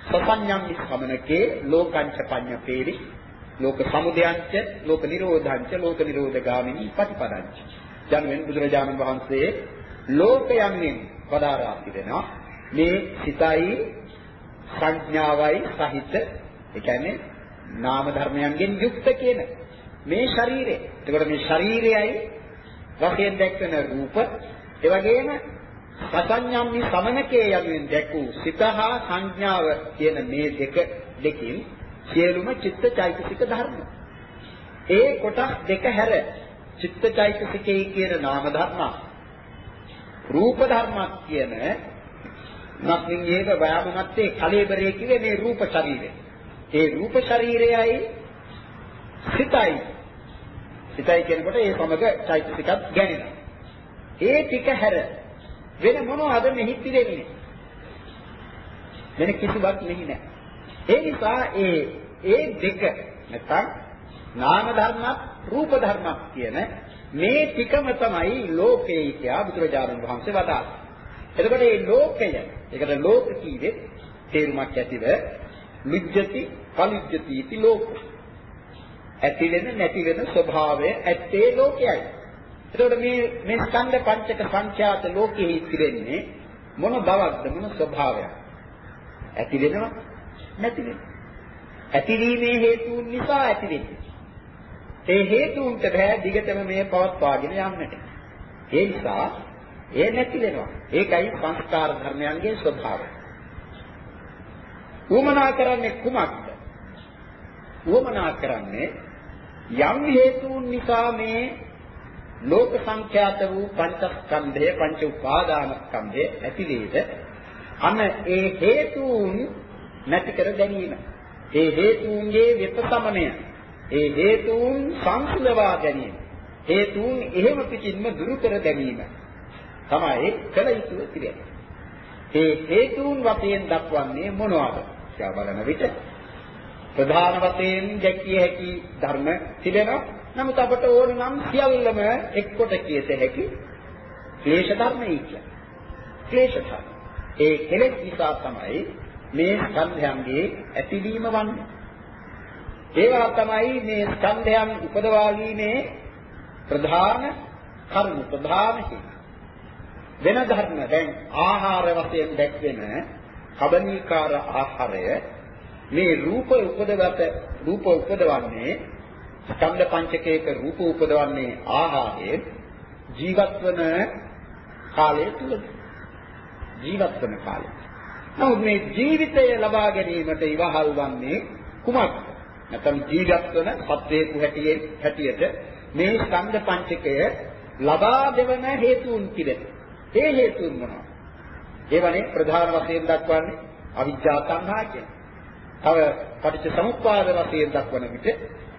S1: සසඤ්ඤම් සමනකේ ලෝකංච පඤ්ඤපේරි ලෝක සමුදයංච ලෝක නිරෝධංච ලෝක නිරෝධගාමිනී ප්‍රතිපදංච. යනුවෙන් බුදුරජාණන් වහන්සේ ලෝකයන්ෙන් පදාරා තිබෙනවා මේ සිතයි සංඥාවයි සහිත ඒ කියන්නේ නාම ධර්මයන්ගෙන් යුක්ත කියන මේ ශරීරය. එතකොට මේ ශරීරයයි වශයෙන් දැක්වෙන රූප ඒ වගේම සසඤ්ඤම්නි සමනකේ යමින් දැක්වූ සිත හා සංඥාව කියන මේ දෙක දෙකින් සියලුම චිත්තචෛතසික ධර්ම. ඒ කොටස් දෙක හැර චිත්තචෛතසිකේ කියන නාම ධර්ම රූප ධර්මක් කියන නක්මින් ඒක වයාමනත්තේ කලෙබරේ කිව්වේ මේ රූප ශරීරය. ඒ රූප ශරීරයයි සිතයි. සිතයි කියනකොට ඒ සමග චෛතසිකත් ගැනෙනවා. ඒ ටික හැර වෙන මොනවද මෙහි පිරෙන්නේ? වෙන කිසිවක් මෙහි නැහැ. ඒ නිසා ඒ ඒ දෙක නැත්නම් නාම ධර්මත් රූප ධර්මත් කියන මේ ටිකම තමයි ලෝකේ කියා බුදුරජාණන් වහන්සේ වදාළා. එතකොට මේ ලෝකය, ඒකට ලෝක කීවේ තේරුමක් ඇතිව ලිජ්ජති, පලිජ්ජති इति ලෝක. ඇති වෙන නැති වෙන ස්වභාවය ඇත්තේ ලෝකයයි. එතකොට මේ මේ ස්කන්ධ පංචක සංඛ්‍යාත ලෝකෙහි ඉතිරෙන්නේ මොන බවක්ද මොන ස්වභාවයක්? ඇති වෙනවා නැති වෙනවා. ඇතිවීමේ හේතුන් නිසා ඇති වෙන්නේ. ඒ හේතුන්ට බෑ දිගටම මේ පවත්වාගෙන යන්නට. ඒ නිසා ඒ නැති වෙනවා. ඒකයි සංස්කාර ධර්මයන්ගේ ස්වභාවය. උමනා කරන්නේ කුමක්ද? උමනා කරන්නේ යම් හේතුන් නිසා මේ ලෝක සංඛ්‍යාත වූ පංචස්කන්ධය පංච උපාදානස්කන්ධය ඇති වේද අන්න ඒ හේතුන් නැති කර ගැනීම ඒ හේතුන්ගේ විපසමනය ඒ හේතුන් සංසිඳවා ගැනීම හේතුන් එහෙම පිටින්ම දුරු කර ගැනීම තමයි කළ යුතු තිබෙන්නේ. ඒ හේතුන් වශයෙන් දක්වන්නේ මොනවාද? කියලා බලන විට ප්‍රධාන වශයෙන් දැකිය හැකි ධර්ම තිබෙනවා. නමුත් අපට ඕන නම් සියල්ලම එක්කොට කියත හැකි ක්ලේශ ධර්මයි කියන්නේ. ක්ලේශ ධර්ම. ඒ කෙලෙස් නිසා තමයි මේ ස්කන්ධයන්ගේ ඇතිවීම වන්නේ. ඒවා තමයි මේ ස්කන්ධයන් උපදවාගීමේ ප්‍රධාන කරුණු ප්‍රධාන හේතු. වෙන ධර්ම දැන් ආහාර වශයෙන් දැක්වෙන කබනීකාර ආහාරය මේ රූප උපදවත රූප උපදවන්නේ ස්කන්ධ පංචකයක රූප උපදවන්නේ ආහාරයෙන් ජීවත් වන කාලය තුල ජීවත් වන කාලේ. නමුත් මේ ජීවිතය ලබා ගැනීමට ඉවහල් වන්නේ කුමක්ද? නැත්නම් ජීවත් වන සත්වයක හැටියට මේ ස්කන්ධ පංචකය ලබා දෙවන හේතුන් පිළිද. ඒ හේතුන් මොනවාද? ඒවනේ ප්‍රධාන වශයෙන් දක්වන්නේ අවිජ්ජා සංහා කියන්නේ. තව පටිච්ච සමුප්පාද වශයෙන් දක්වන විට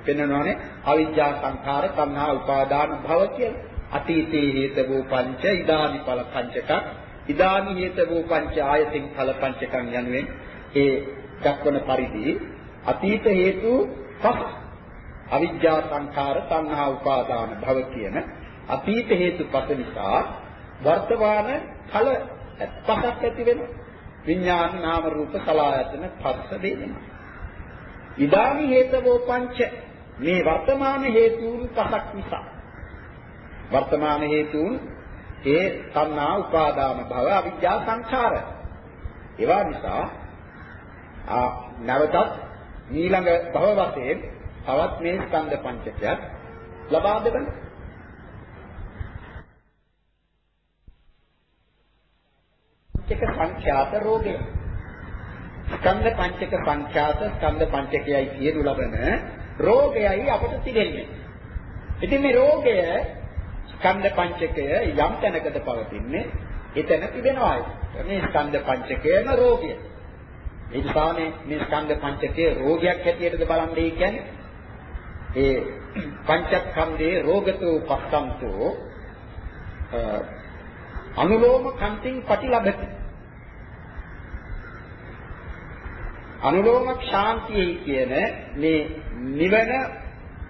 S1: පෙන්වනවානේ අවිජ්ජා සංඛාර සංහා උපාදාන භව කියලා. අතීතේ හේතවෝ පංච ඉදානි ඵල පංචක ඉදානි හේතවෝ පංච ආයතින් ඵල පංචකම් යනුවෙන් ඒ දක්වන පරිදි අතීත හේතු පහ. අවිජ්ජා සංඛාර සංහා උපාදාන භව කියන අතීත හේතු පහ නිසා වර්තමාන ඵල පහක් ඇති වෙනවා. විඥාන නාම රූප සලආයතන පස්ස දෙනවා ඉදානි හේතවෝ පංච මේ වර්තමාන හේතුන් පහක් නිසා. වර්තමාන හේතුන් ඒ තණ්හා උපාදාන භව අවිජ්ජා සංඛාර. ඒවා නිසා ආ නැවතත් ඊළඟ භව වශයෙන් තවත් මේ ස්කන්ධ පංචකයක් ලබා දෙන්න. පංචක සංඛ්‍යාත රෝගය. ස්කන්ධ පංචක සංඛ්‍යාත ස්කන්ධ පංචකයයි කියනු ලබන රෝගයයි අපට තිබෙන්නේ. ඉතින් මේ රෝගය ස්කන්ධ පංචකය යම් තැනකද පවතින්නේ එතන තිබෙනවා. මේ ස්කන්ධ පංචකයම රෝගය. ඒ නිසා මේ මේ ස්කන්ධ පංචකයේ රෝගයක් හැටියටද බලන්නේ කියන්නේ ඒ පංචස්කන්ධේ රෝගතෝ පස්සන්තෝ අනුලෝම කන්තිං පටිලබති අනුලෝම ශාන්තියයි කියන මේ නිවන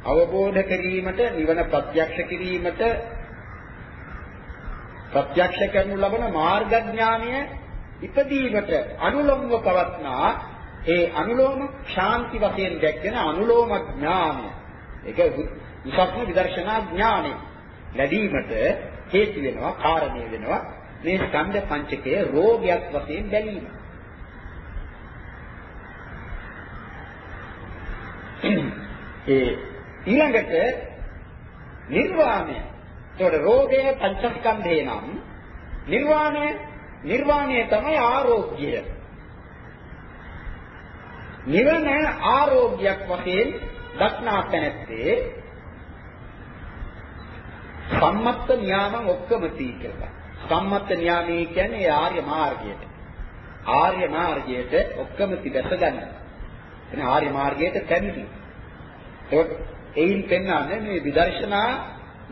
S1: අවබෝධ කිරීමට නිවන ප්‍රත්‍යක්ෂ කිරීමට ප්‍රත්‍යක්ෂ කරනු ලබන මාර්ග ඥානය ඉපදීමට අනුලෝමව පවත්නා ඒ අනුලෝම ශාන්ති වශයෙන් දැක්වෙන අනුලෝම ඥානය ඒක විසක්ම විදර්ශනා ඥානය ලැබීමට හේතු වෙනවා කාරණේ වෙනවා මේ ස්කන්ධ පංචකයේ රෝගයක් වශයෙන් බැලීම. ඒ ඊළඟට නිර්වාණය. ඒතකොට රෝගය පංචස්කන්ධේ නම් නිර්වාණය නිර්වාණය තමයි ආරෝග්‍යය. නිවන ආරෝග්‍යයක් වශයෙන් දක්නා තැනැත්තේ සම්මත්ත න්යාමං ඔක්කොම තී කියලා. සම්මත්ත න්යාමී කියන්නේ ආර්ය මාර්ගයට. ආර්ය මාර්ගයට ඔක්කොම තිබැස ගන්න. එන ආර්ය මාර්ගයට පැමිණි. ඒක එයින් පෙන්වන්නේ මේ විදර්ශනා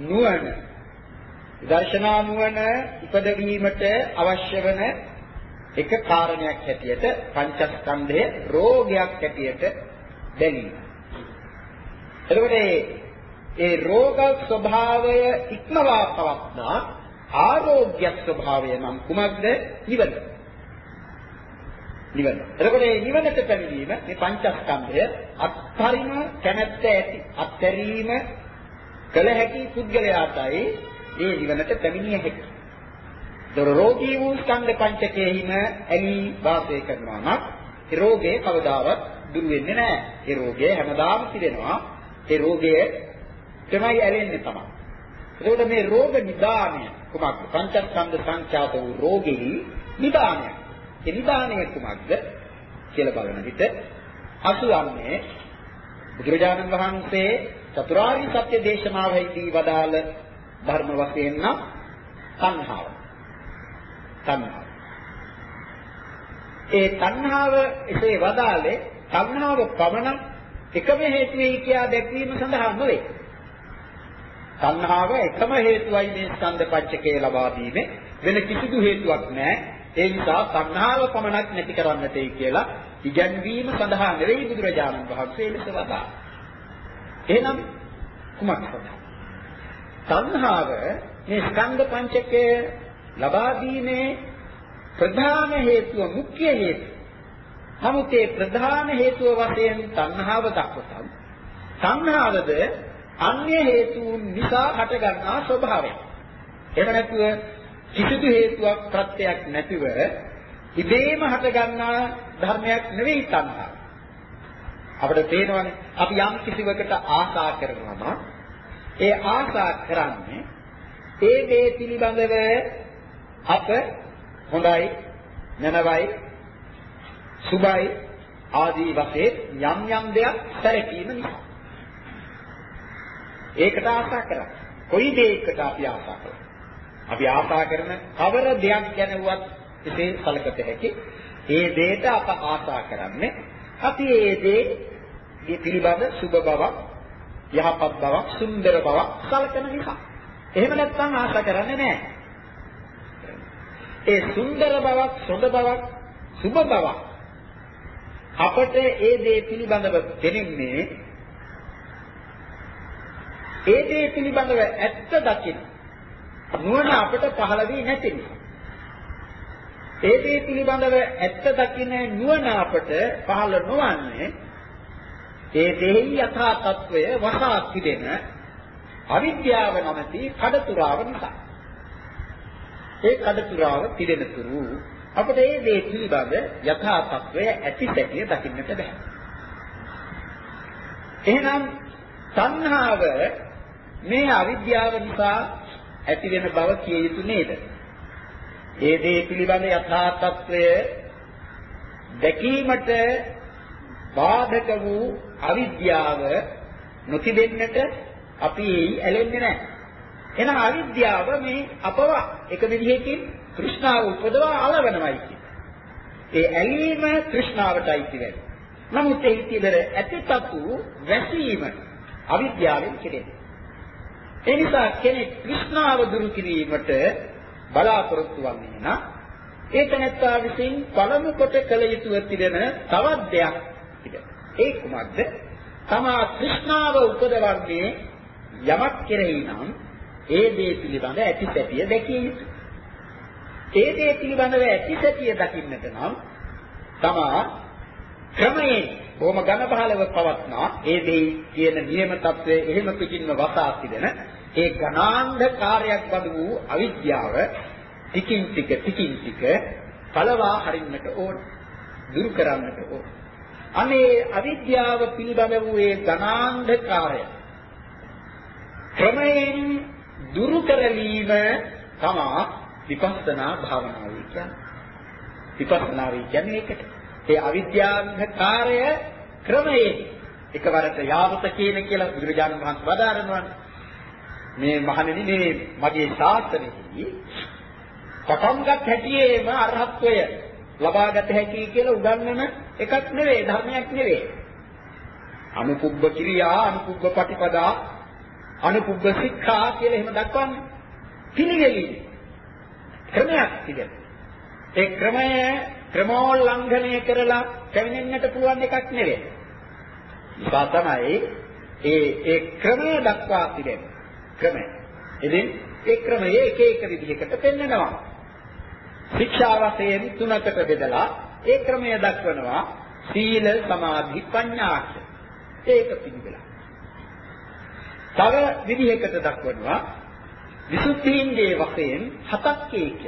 S1: නුවණ. විදර්ශනා නුවණ ඉපදවීමට අවශ්‍ය වන එක කාරණයක් හැටියට පංචස්කන්ධයේ රෝගයක් හැටියට දැනීම. එතකොට ඒ රෝග ස්වභාවය ඉක්මවා පවත්නා ආරෝග්‍ය ස්වභාවය නම් කුමක්ද? නිවන. නිවන. එතකොට මේ නිවනට පැමිණීම මේ පංචස්කන්ධය අත්හරින කැමැත්ත ඇති අත්හැරීම කළ හැකි පුද්ගලයාටයි මේ නිවනට පැමිණිය හැකි. දොර රෝගී වූ ස්කන්ධ පංචකයෙහිම ඇලී වාසය කරනවා නම් ඒ රෝගේ කවදාවත් දුරු වෙන්නේ නැහැ. ඒ රෝගය හැමදාම තිබෙනවා. ඒ රෝගය තමයි ඇලෙන්නේ තමයි. එතකොට මේ රෝග නිදානය කුමක්ද? පංචස්කන්ධ සංඛ්‍යාත වූ රෝගෙහි නිදානය. ඒ නිදානය කුමක්ද කියලා බලන විට අසුයන්නේ බුදුරජාණන් වහන්සේ චතුරාර්ය සත්‍ය දේශනාවෙහිදී වදාළ ධර්ම වශයෙන් නම් සංහාව. සංහාව. ඒ තණ්හාව එසේ වදාලේ තණ්හාව පමණ එකම හේතු වෙයි කියා දැක්වීම සඳහා නොවේ. තණ්හාව එකම හේතුවයි මේ ස්කන්ධ පංචකය ලබා දීමේ වෙන කිසිදු හේතුවක් නැහැ. ඒ නිසා තණ්හාව පමණක් නැති කරන්නටයි කියලා ඉගැන්වීම සඳහා නෙවෙයි බුදුරජාණන් වහන්සේ ලෙස වදා. එහෙනම් කුමක් සඳහා? තණ්හාව මේ ස්කන්ධ පංචකය ලබා දීමේ ප්‍රධාන හේතුව මුඛ්‍ය හේතුව. නමුත් ඒ ප්‍රධාන හේතුව වශයෙන් තණ්හාව දක්වතත් තණ්හාවද අන්‍ය හේතුන් නිසා හටගන්නා ස්වභාවය. එහෙම නැතුව කිසිදු හේතුවක් ප්‍රත්‍යක් නැතිව ඉබේම හටගන්නා ධර්මයක් නෙවෙයි තණ්හාව. අපිට පේනවානේ අපි යම් කිසිවකට ආසා කරනවා ඒ ආසා කරන්නේ ඒ දේ පිළිබඳව අප හොඳයි නනවයි සුභයි ආදී වශයෙන් යම් යම් දෙයක් සැලකීම නිසා. ඒකට ආශා කරා. කොයි දෙයකට අපි ආශා කරා? අපි ආශා කරන කවර දෙයක් ගැනවත් එසේ සැලකත හැකි. ඒ දෙයට අප ආශා කරන්නේ අපි ඒ දේ පිළිබඳ සුභ බවක්, යහපත් බවක්, සුන්දර බවක් සැලකන නිසා. එහෙම නැත්නම් ආශා කරන්නේ නැහැ. ඒ සුන්දර බවක්, සොඳ බවක්, සුභ බවක් අපට ඒ දේ පිළිබඳව දැනෙන්නේ ඒ දේ පිළිබඳව ඇත්ත දකින්න නුවණ අපට පහළ වී නැති නිසා. ඒ දේ පිළිබඳව ඇත්ත දකින්න නුවණ අපට පහළ නොවන්නේ ඒ දෙහි යථා තත්වය වසා තිබෙන අවිද්‍යාව නැමැති කඩතුරාව නිසා. ඒ කඩතුරාව පිළිදෙන තුරු අපිට ඒ දේ පිළිබඳ යථා තත්වය ඇති සැටිය දකින්නට බෑ. එහෙනම් සංහාව මේ අවිද්‍යාව නිසා ඇති වෙන බව කිය යුතු නේද? ඒ දේ පිළිබඳ යථා තත්වය දැකීමට බාධක වූ අවිද්‍යාව නොතිබෙන්නට අපි ඇලෙන්නේ නැහැ. එහෙනම් අවිද්‍යාව මේ අපව එක විදිහකින් තෘෂ්ණාව උපදවා අලවනවයි කියන්නේ. ඒ ඇලීම තෘෂ්ණාවටයි කියන්නේ. නමුත් ඒ තිබෙර ඇතිතතු වැසීම අවිද්‍යාවෙන් කෙරෙන්නේ. ඒ නිසා කෙනෙක් තෘෂ්ණාව දුරු කිරීමට බලාපොරොත්තු වන්නේ නම් ඒක නැත්තා විසින් පළමු කොට කළ යුතුව තිබෙන තවත් දෙයක් තිබෙනවා. ඒ කුමක්ද? තමා තෘෂ්ණාව උපදවන්නේ යමක් කෙරෙහි නම් ඒ දේ පිළිබඳ ඇති සැටිය දැකිය යුතුයි. ඒ දේ පිළිබඳව ඇති සැටිය දකින්නට නම් තමා ක්‍රමයෙන් බොහොම ඝන බහලව පවත්නා ඒ දේ කියන නියම తත්වයේ එහෙම පිටින්ම වසා තිබෙන ඒ ඝනාන්ධ කාර්යයක් බඳු වූ අවිද්‍යාව ටිකින් ටික ටිකින් ටික පළවා හරින්නට ඕන දුරු කරන්නට ඕන අනේ අවිද්‍යාව පිළිබඳ වූ ඒ ඝනාන්ධ කාර්යය ක්‍රමයෙන් දුරු කරලීම තමා විපස්සනා භාවනාව කියන්නේ. විපස්සනා කියන්නේ ඒකට. ඒ අවිද්‍යාන්ධකාරය ක්‍රමයෙන් එකවරට යාවත කියන කියලා බුදුරජාණන් වහන්සේ වදාරනවා. මේ මහණෙනි මේ මගේ ශාස්ත්‍රෙහි පටන්ගත් හැටියේම අරහත්වය ලබාගත හැකි කියලා උගන්වන එකක් නෙවෙයි ධර්මයක් නෙවෙයි. අනුපුබ්බ කිරියා අනුපුබ්බ පටිපදා අනුපුබ්බ ශික්ෂා කියලා එහෙම දක්වන්නේ. පිළිවෙලින් ක්‍රමයක් තිබෙනවා. ඒ ක්‍රමය ක්‍රමෝල්ලංඝනය කරලා පැමිණෙන්නට පුළුවන් එකක් නෙවෙයි. නිසා තමයි ඒ ඒ ක්‍රමය දක්වා තිබෙන ක්‍රමය. ඉතින් ඒ ක්‍රමයේ එක එක විදිහකට පෙන්වනවා. ශික්ෂා වශයෙන් තුනකට බෙදලා ඒ ක්‍රමය දක්වනවා සීල සමාධි ප්‍රඥා ඒක පිළිවෙලක්. තව විදිහකට දක්වනවා විසුද්ධීන්ගේ වශයෙන් හතක් ඒක.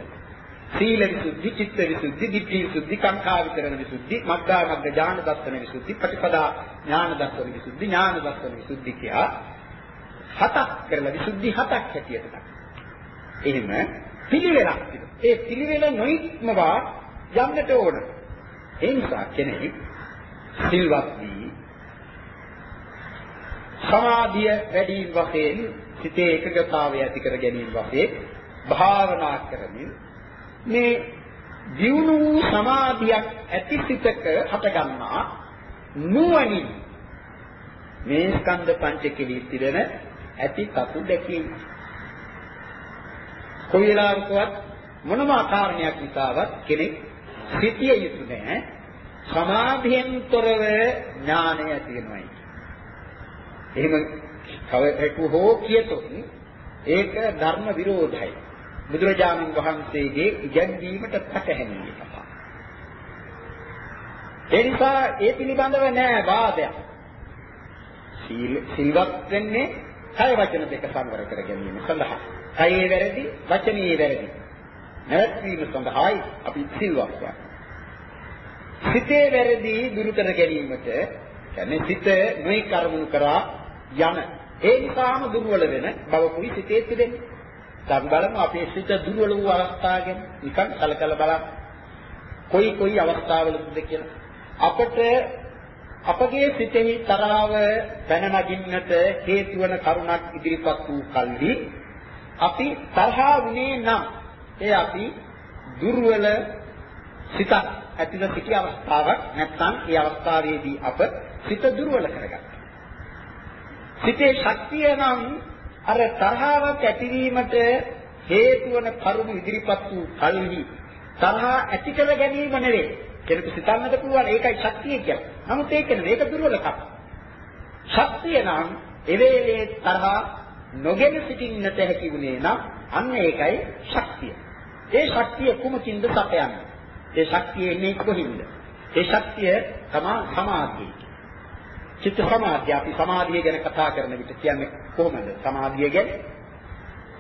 S1: සීල විසුද්ධි, චිත්ත විසුද්ධි, ධිට්ඨි විසුද්ධි, කාංකා විතරණ විසුද්ධි, මග්ගා මග්ග ඥාන දර්ශන විසුද්ධි, ප්‍රතිපදා ඥාන දර්ශන විසුද්ධි, ඥාන දර්ශන විසුද්ධි කියා හතක් කරලා විසුද්ධි හතක් හැටියට දක්වනවා. එහෙම පිළිවෙලක් තිබෙනවා. ඒ පිළිවෙල නොඉක්මවා යන්නට ඕන. ඒ නිසා කෙනෙක් සිල්වත් වී සමාධිය වැඩි වශයෙන් සිතේ ඒකගතාවය ඇති කර ගැනීම වශයෙන් භාවනා කරමින් මේ දියුණු වූ සමාධියක් ඇති සිතක හටගන්නා නුවණින් මේ ස්කන්ධ පංචකෙහි තිබෙන ඇති තතු දැකීම කොයි වෙලාවකවත් මොනම කාරණයක් නිසාවත් කෙනෙක් සිටිය යුතු නැහැ සමාධියෙන් තොරව ඥානය ඇති වෙනවායි එහෙම කවෙකු හෝ කියතොත් ඒක ධර්ම විරෝධයි. බුදුරජාණන් වහන්සේගේ ඉගැන්වීමට පැහැහෙන්නේ කතා. ඒ නිසා ඒ පිළිබඳව නෑ වාදයක්. සීල සිල්වත් වෙන්නේ කය වචන දෙක සංවර කර ගැනීම සඳහා. කයේ වැරදි, වචනේ වැරදි. නැවැත්වීම සඳහායි අපි සිල්වත් වන්නේ. සිතේ වැරදි දුරු කර ගැනීමට කියන්නේ සිත නොයි කර්මණු කරා යන ඒ නිසාම දුර්වල වෙන බවකුයි සිතේ තිබෙන්නේ. දැන් බලමු අපේ සිත දුර්වල වූ අවස්ථා ගැන නිකන් කලකල බලන්න. කොයි කොයි අවස්ථාවලද කියලා අපට අපගේ සිතෙහි තරහව පැන නගින්නට හේතු වන කරුණක් ඉදිරිපත් වූ කල්හි අපි තරහා වුණේ නම් ඒ අපි දුර්වල සිතක් ඇතිව සිටි අවස්ථාවක් නැත්නම් ඒ අවස්ථාවේදී අප සිත දුර්වල කරගන්නවා. සිතේ ශක්තිය නම් අර තරහාවක් ඇතිවීමට හේතු වන කරුණු ඉදිරිපත් වූ කල්හි තරහා ඇති කර ගැනීම නෙවෙයි. කෙනෙකු සිතන්නට පුළුවන් ඒකයි ශක්තිය කියන්නේ. නමුත් ඒක නෙවෙයි ඒක දුර්වලකම. ශක්තිය නම් එවේලේ තරහා නොගෙන සිටින්නට හැකි වුණේ නම් අන්න ඒකයි ශක්තිය. ඒ ශක්තිය කුමකින්ද සපයන්නේ? ඒ ශක්තිය එන්නේ කොහින්ද? ඒ ශක්තිය තමයි සමාධිය. චිත්ත සමාධිය අපි සමාධිය ගැන කතා කරන විට කියන්නේ කොහොමද? සමාධිය ගැන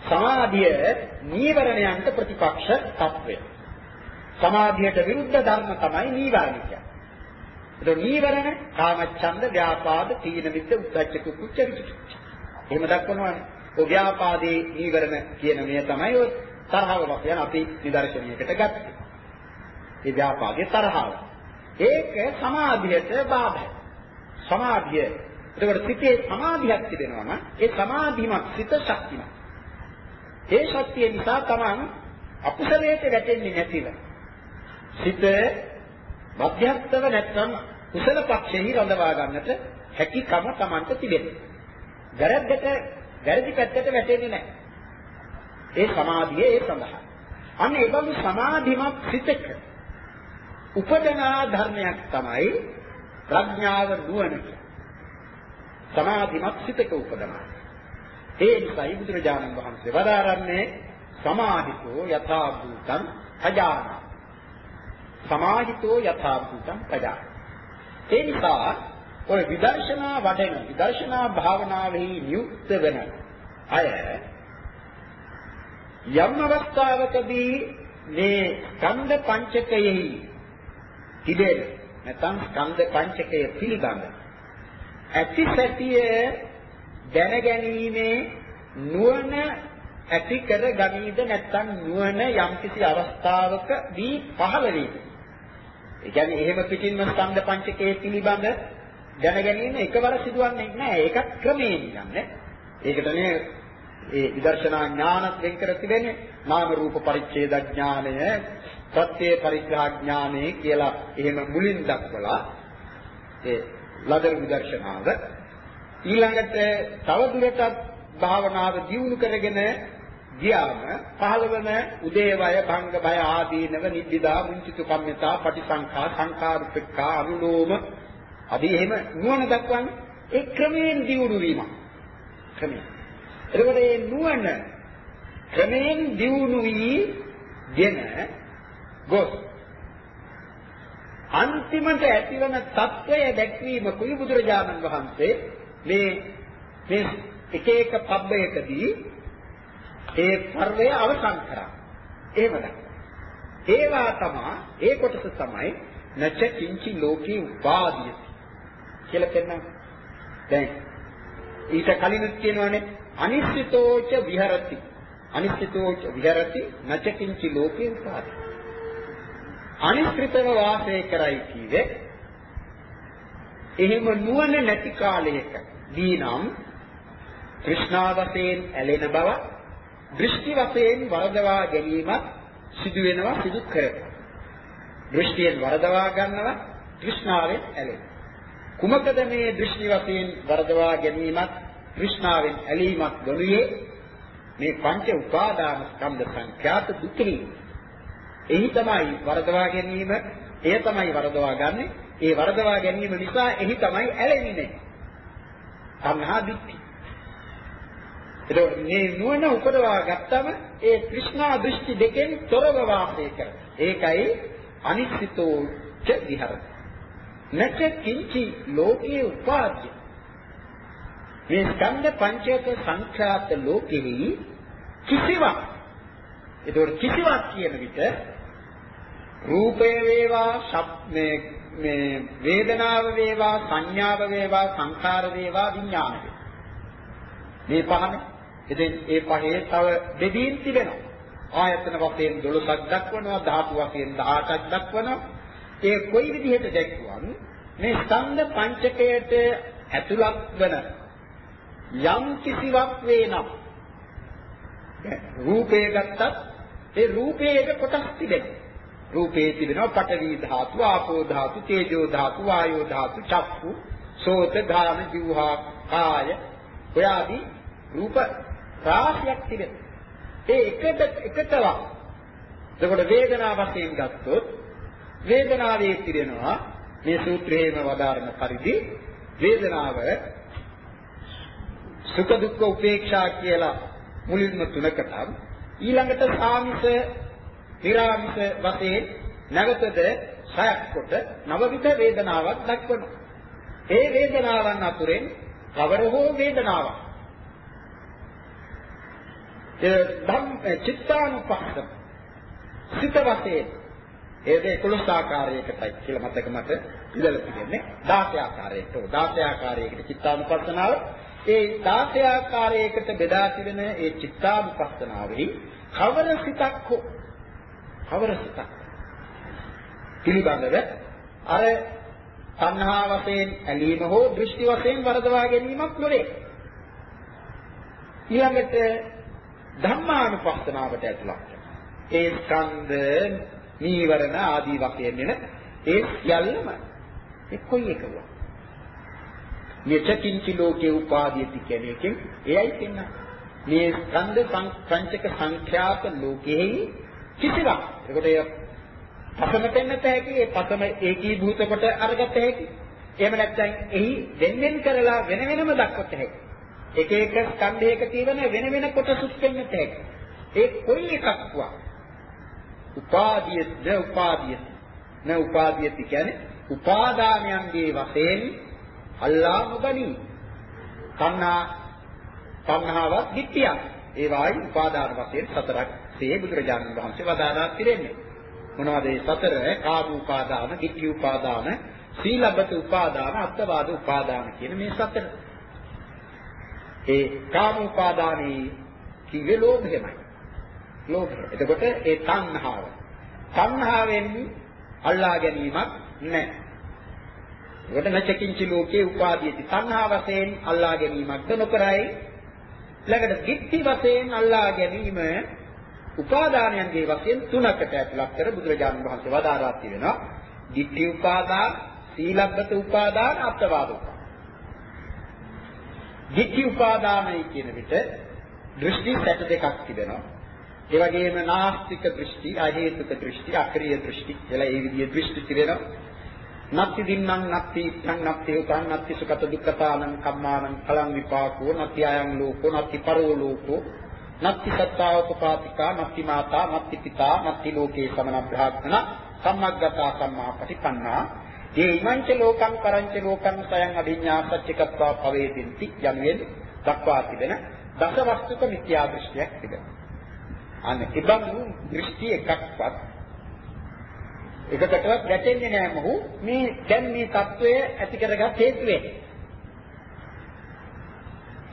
S1: සමාධිය නීවරණයන්ට ප්‍රතිපක්ෂ తත්වය. සමාධියට විරුද්ධ ධර්ම තමයි නීවරණ කියන්නේ. ඒක නීවරණ කාමච්ඡන්ද, ව්‍යාපාද, තීන මිද්ද, උද්ධච්ච කුච්ච විචිකිච්ඡ. එහෙම දක්වනවානේ. ඔය ව්‍යාපාදේ නීවරණ කියන මේ තමයි ඔය තරහව වශයෙන් අපි නිදර්ශනයකට ගත්තේ. ඒ ව්‍යාපාදයේ තරහව. ඒක සමාධියට බාධායි. සමාධිය. එතකොට සිතේ සමාධියක් තිබෙනවා නම් ඒ සමාධිමත් සිත ශක්තිමත්. ඒ ශක්තිය නිසා තමන් අකුසලයට වැටෙන්නේ නැතිව සිත මධ්‍යස්තව නැත්නම් කුසල පක්ෂෙහි රඳවා ගන්නට හැකියකම තමන්ට තිබෙනවා. වැරද්දට වැරදි පැත්තට වැටෙන්නේ නැහැ. ඒ සමාධිය ඒ සඳහා. අන්න ඒ බඳු සමාධිමත් සිතක උපදනා ධර්මයක් තමයි ප්‍රඥාව නුවණ සමාධිමත් සිතක උපදනා. ඒ නිසායි බුදුරජාණන් වහන්සේ වදාරන්නේ සමාහිතෝ යථා භූතං අජාන. සමාහිතෝ යථා භූතං අජාන. ඒ නිසා ඔය විදර්ශනා වඩන විදර්ශනා භාවනාවෙහි නියුක්ත වෙන අය යම් අවස්ථාවකදී මේ ස්කන්ධ පංචකයෙහි තිබෙන නැත්නම් ස්කන්ධ පංචකය පිළිබඳ ඇති සැටිය දැනගැනීමේ නුවණ ඇති කර ගනීද නැත්නම් නුවණ යම්කිසි අවස්ථාවකදී පහළ වේද ඒ කියන්නේ එහෙම පිටින්ම ස්කන්ධ පංචකයේ පිළිබඳ දැනගැනීම එකවර සිදුවන්නේ නැහැ. ඒක ක්‍රමයෙන් යන්නේ ඒකටනේ ඒ විදර්ශනා ඥානත් වෙන් කර තිබෙන්නේ නාම රූප පරිච්ඡේද ඥානය සත්‍ය පරිග්‍රහ ඥානෙ කියලා එහෙම මුලින් දක්වලා ඒ ලදරු විදර්ශනාව ඊළඟට තව දුරටත් භාවනාව දියුණු කරගෙන ගියාම පහළ වෙන උදේවය භංග බය ආදීනව නිබ්බිදා මුංචිතු කම්මිතා පටිසංඛා සංඛාරුප්පකා අනුලෝම. අදී එහෙම නුවණ දක්වන්නේ ඒ ක්‍රමයෙන් දියුණු වීම ක්‍රමයෙන්. එතකොට මේ නුවණ ක්‍රමයෙන් දියුණු වීගෙන ගොස්. අන්තිමට ඇතිවන తත්වය දැක්වීම කුයි බුදුරජාණන් වහන්සේ මේ මේ එක එක පබ්බයකදී ඒ පර්වය අවසන් කරා. එහෙමද? ඒවා තමයි ඒ කොටස තමයි නච කිංචි ලෝකේ උපාදිය කියලා කියනවා. දැන් ඊට කලිනුත් කියනවානේ අනිශ්චිතෝච විහරති. අනිශ්චිතෝච විහරති නච කිංචි ලෝකේ උපාදිය. අනිශ්චිතව වාසය කරයි කියේ එහෙම නුවණ නැති කාලයක දීනම් કૃષ્ණා වශයෙන් ඇලෙන බව දෘෂ්ටි වශයෙන් වරදවා ගැනීමක් සිදු වෙනවා සිදු කරනවා. දෘෂ්ටියෙන් වරදවා ගන්නවා তৃෂ්ණාවෙන් ඇලෙනවා. කුමකද මේ දෘෂ්ටි වශයෙන් වරදවා ගැනීමත් তৃෂ්ණාවෙන් ඇලීමත් ගොනුයේ මේ පංච උපාදාන ස්කන්ධ සංඛ්‍යාත දුක්ඛී. එහි තමයි වරදවා ගැනීම, එය තමයි වරදවා ගන්නෙ. ඒ වරදවා ගැනීම නිසා එහි තමයි ඇලෙන්නේ. තණ්හා දික්ති. ඒක මේ නුවණ උපදවා ගත්තම ඒ કૃષ્ණා දෘෂ්ටි දෙකෙන් තොරව වාසය කර. ඒකයි අනිශ්චිතෝ ච විහරති. නච කිංචි ලෝකේ උපාද්‍ය. මේ ස්කන්ධ පංචක සංඛ්‍යාත ලෝකෙහි කිසිවක් ඒතකොට කිසිවක් කියන විට රූපය වේවා මේ මේ වේදනාව වේවා සංඥාව වේවා සංකාර වේවා විඥාන වේවා මේ පහම ඉතින් ඒ පහේ තව දෙදීන් තිබෙනවා. ආයතන වශයෙන් 12ක් දක්වනවා ධාතු වශයෙන් 18ක් දක්වනවා. ඒ කොයි විදිහට දැක්වුවන් මේ ස්කන්ධ පංචකයට ඇතුළත් වන යම් කිසිවක් වේනම් රූපය ගත්තත් ඒ රූපයේ කොටස් තිබෙනවා. රූපේ තිබෙනවා පඨවි ධාතු ආපෝ ධාතු තේජෝ ධාතු වායෝ ධාතු චක්කු සෝත ධාන ජීවහා කාය ඔය ආදී රූප රාශියක් තිබෙනවා ඒ එකට එකටවක් එතකොට වේදනාව වශයෙන් ගත්තොත් වේදනාවේ තිරෙනවා මේ සූත්‍රයේම වදාරන පරිදි වේදනාව සුඛ දුක්ඛ උපේක්ෂා කියලා මුලින්ම තුනකට ඊළඟට සාමිස නිරාමිස වශයෙන් නැවතද සයක් කොට නවවිධ වේදනාවක් දක්වනවා. ඒ වේදනාවන් අතුරෙන් කවර හෝ වේදනාවක්. ඒ ධම් චිත්තානුපස්සන සිත වශයෙන් ඒක 11 ආකාරයකටයි කියලා මතක මත ඉඳලා තිබෙන්නේ 16 ආකාරයකට. 16 ආකාරයකට චිත්තානුපස්සනාව ඒ 16 ආකාරයකට බෙදා තිබෙන ඒ චිත්තානුපස්සනාවෙහි කවර සිතක් හෝ කවර සිතක් පිළිබඳව අර සංහා වශයෙන් ඇලීම හෝ දෘෂ්ටි වශයෙන් වරදවා ගැනීමක් නොවේ. ඊළඟට ධම්මානුපස්සනාවට ඇතුළත්. ඒ ස්කන්ධ නීවරණ ආදී වශයෙන් එන ඒ සියල්ලම එක්කොයි එකව. මෙචකින්චි ලෝකේ උපාදීති කියන එකෙන් එයයි කියන්නේ. මේ ස්කන්ධ පංචක සංඛ්‍යාත ලෝකෙහි කිසිවක්. ඒකට ඒ පසම දෙන්නට හැකි ඒ පසම ඒකීභූත කොට අරගත හැකි. එහෙම නැත්නම් එහි දෙන්නෙන් කරලා වෙන වෙනම දක්වත හැකි. එක එක ස්කන්ධයක තියෙන වෙන වෙන කොටසුත් වෙන්නට හැකි. ඒ කොයි එකක්වත් උපාදීය ද උපාදීය න උපාදීයති කියන්නේ උපාදානයන්ගේ වශයෙන් අල්ලා නොගනී. තණ්හා තණ්හාවත් ditthියක්. ඒ වායි උපාදාන වශයෙන් සතරක් සේ බුදුරජාණන් වහන්සේ වදාරා තිරෙන්නේ. මොනවද ඒ සතර? කාම උපාදාන, ditthි උපාදාන, සීලබ්බත උපාදාන, අත්වාද උපාදාන කියන මේ සතර. ඒ කාම උපාදානයේ කිව්වේ ලෝභයමයි. ලෝභය. එතකොට ඒ තණ්හාව. තණ්හාවෙන් අල්ලා ගැනීමක් නැහැ. ඒකට නැචකින්චි ලෝකේ උපාදීති. තණ්හා වශයෙන් අල්ලා ගැනීමක්ද නොකරයි. ළඟට දික්ටි වශයෙන් අල්ලා ගැනීම උපාදානයන්ගේ වශයෙන් තුනකට ඇතුළත් කර බුදුරජාණන් වහන්සේ වදාරා තිබෙනවා. දික්ටි උපාදාන, සීලබ්බත උපාදාන, අත්වාද උපාදාන. දික්ටි උපාදානයි කියන විට දෘෂ්ටි සැට දෙකක් තිබෙනවා. ඒ වගේම නාස්තික දෘෂ්ටි, අහේතුක දෘෂ්ටි, අක්‍රීය දෘෂ්ටි කියලා ඒ විදිහේ දෘෂ්ටි තිබෙනවා. නත්ති දින්නම් නත්ති සං නත්ති උතං නත්ති සුඛත දුක්ඛතානං කම්මානං කලං විපාකෝ නත්ති අයං ලෝකෝ නත්ති පරෝ ලෝකෝ නත්ති සත්තාවපපාතිකා නත්ති මාතා නත්ති පිතා නත්ති ලෝකේ සමන බ්‍රාහ්මන සම්මග්ගතා සම්මාපටිපන්නා ඒ ඉමංච ලෝකං පරංච ලෝකං සයන් අභිඥා පච්චකත්වා පවේදින්ති යනුවෙන් දක්වා තිබෙන දසවස්තුක මිත්‍යා දෘෂ්ටියක් තිබෙනවා. අන්න ඉබඳු දෘෂ්ටි එකක්වත් එකකටවත් ගැටෙන්නේ නැහැ මොහු මේ දැන් මේ தત્ත්වය ඇති කරගත් හේතුවෙන්.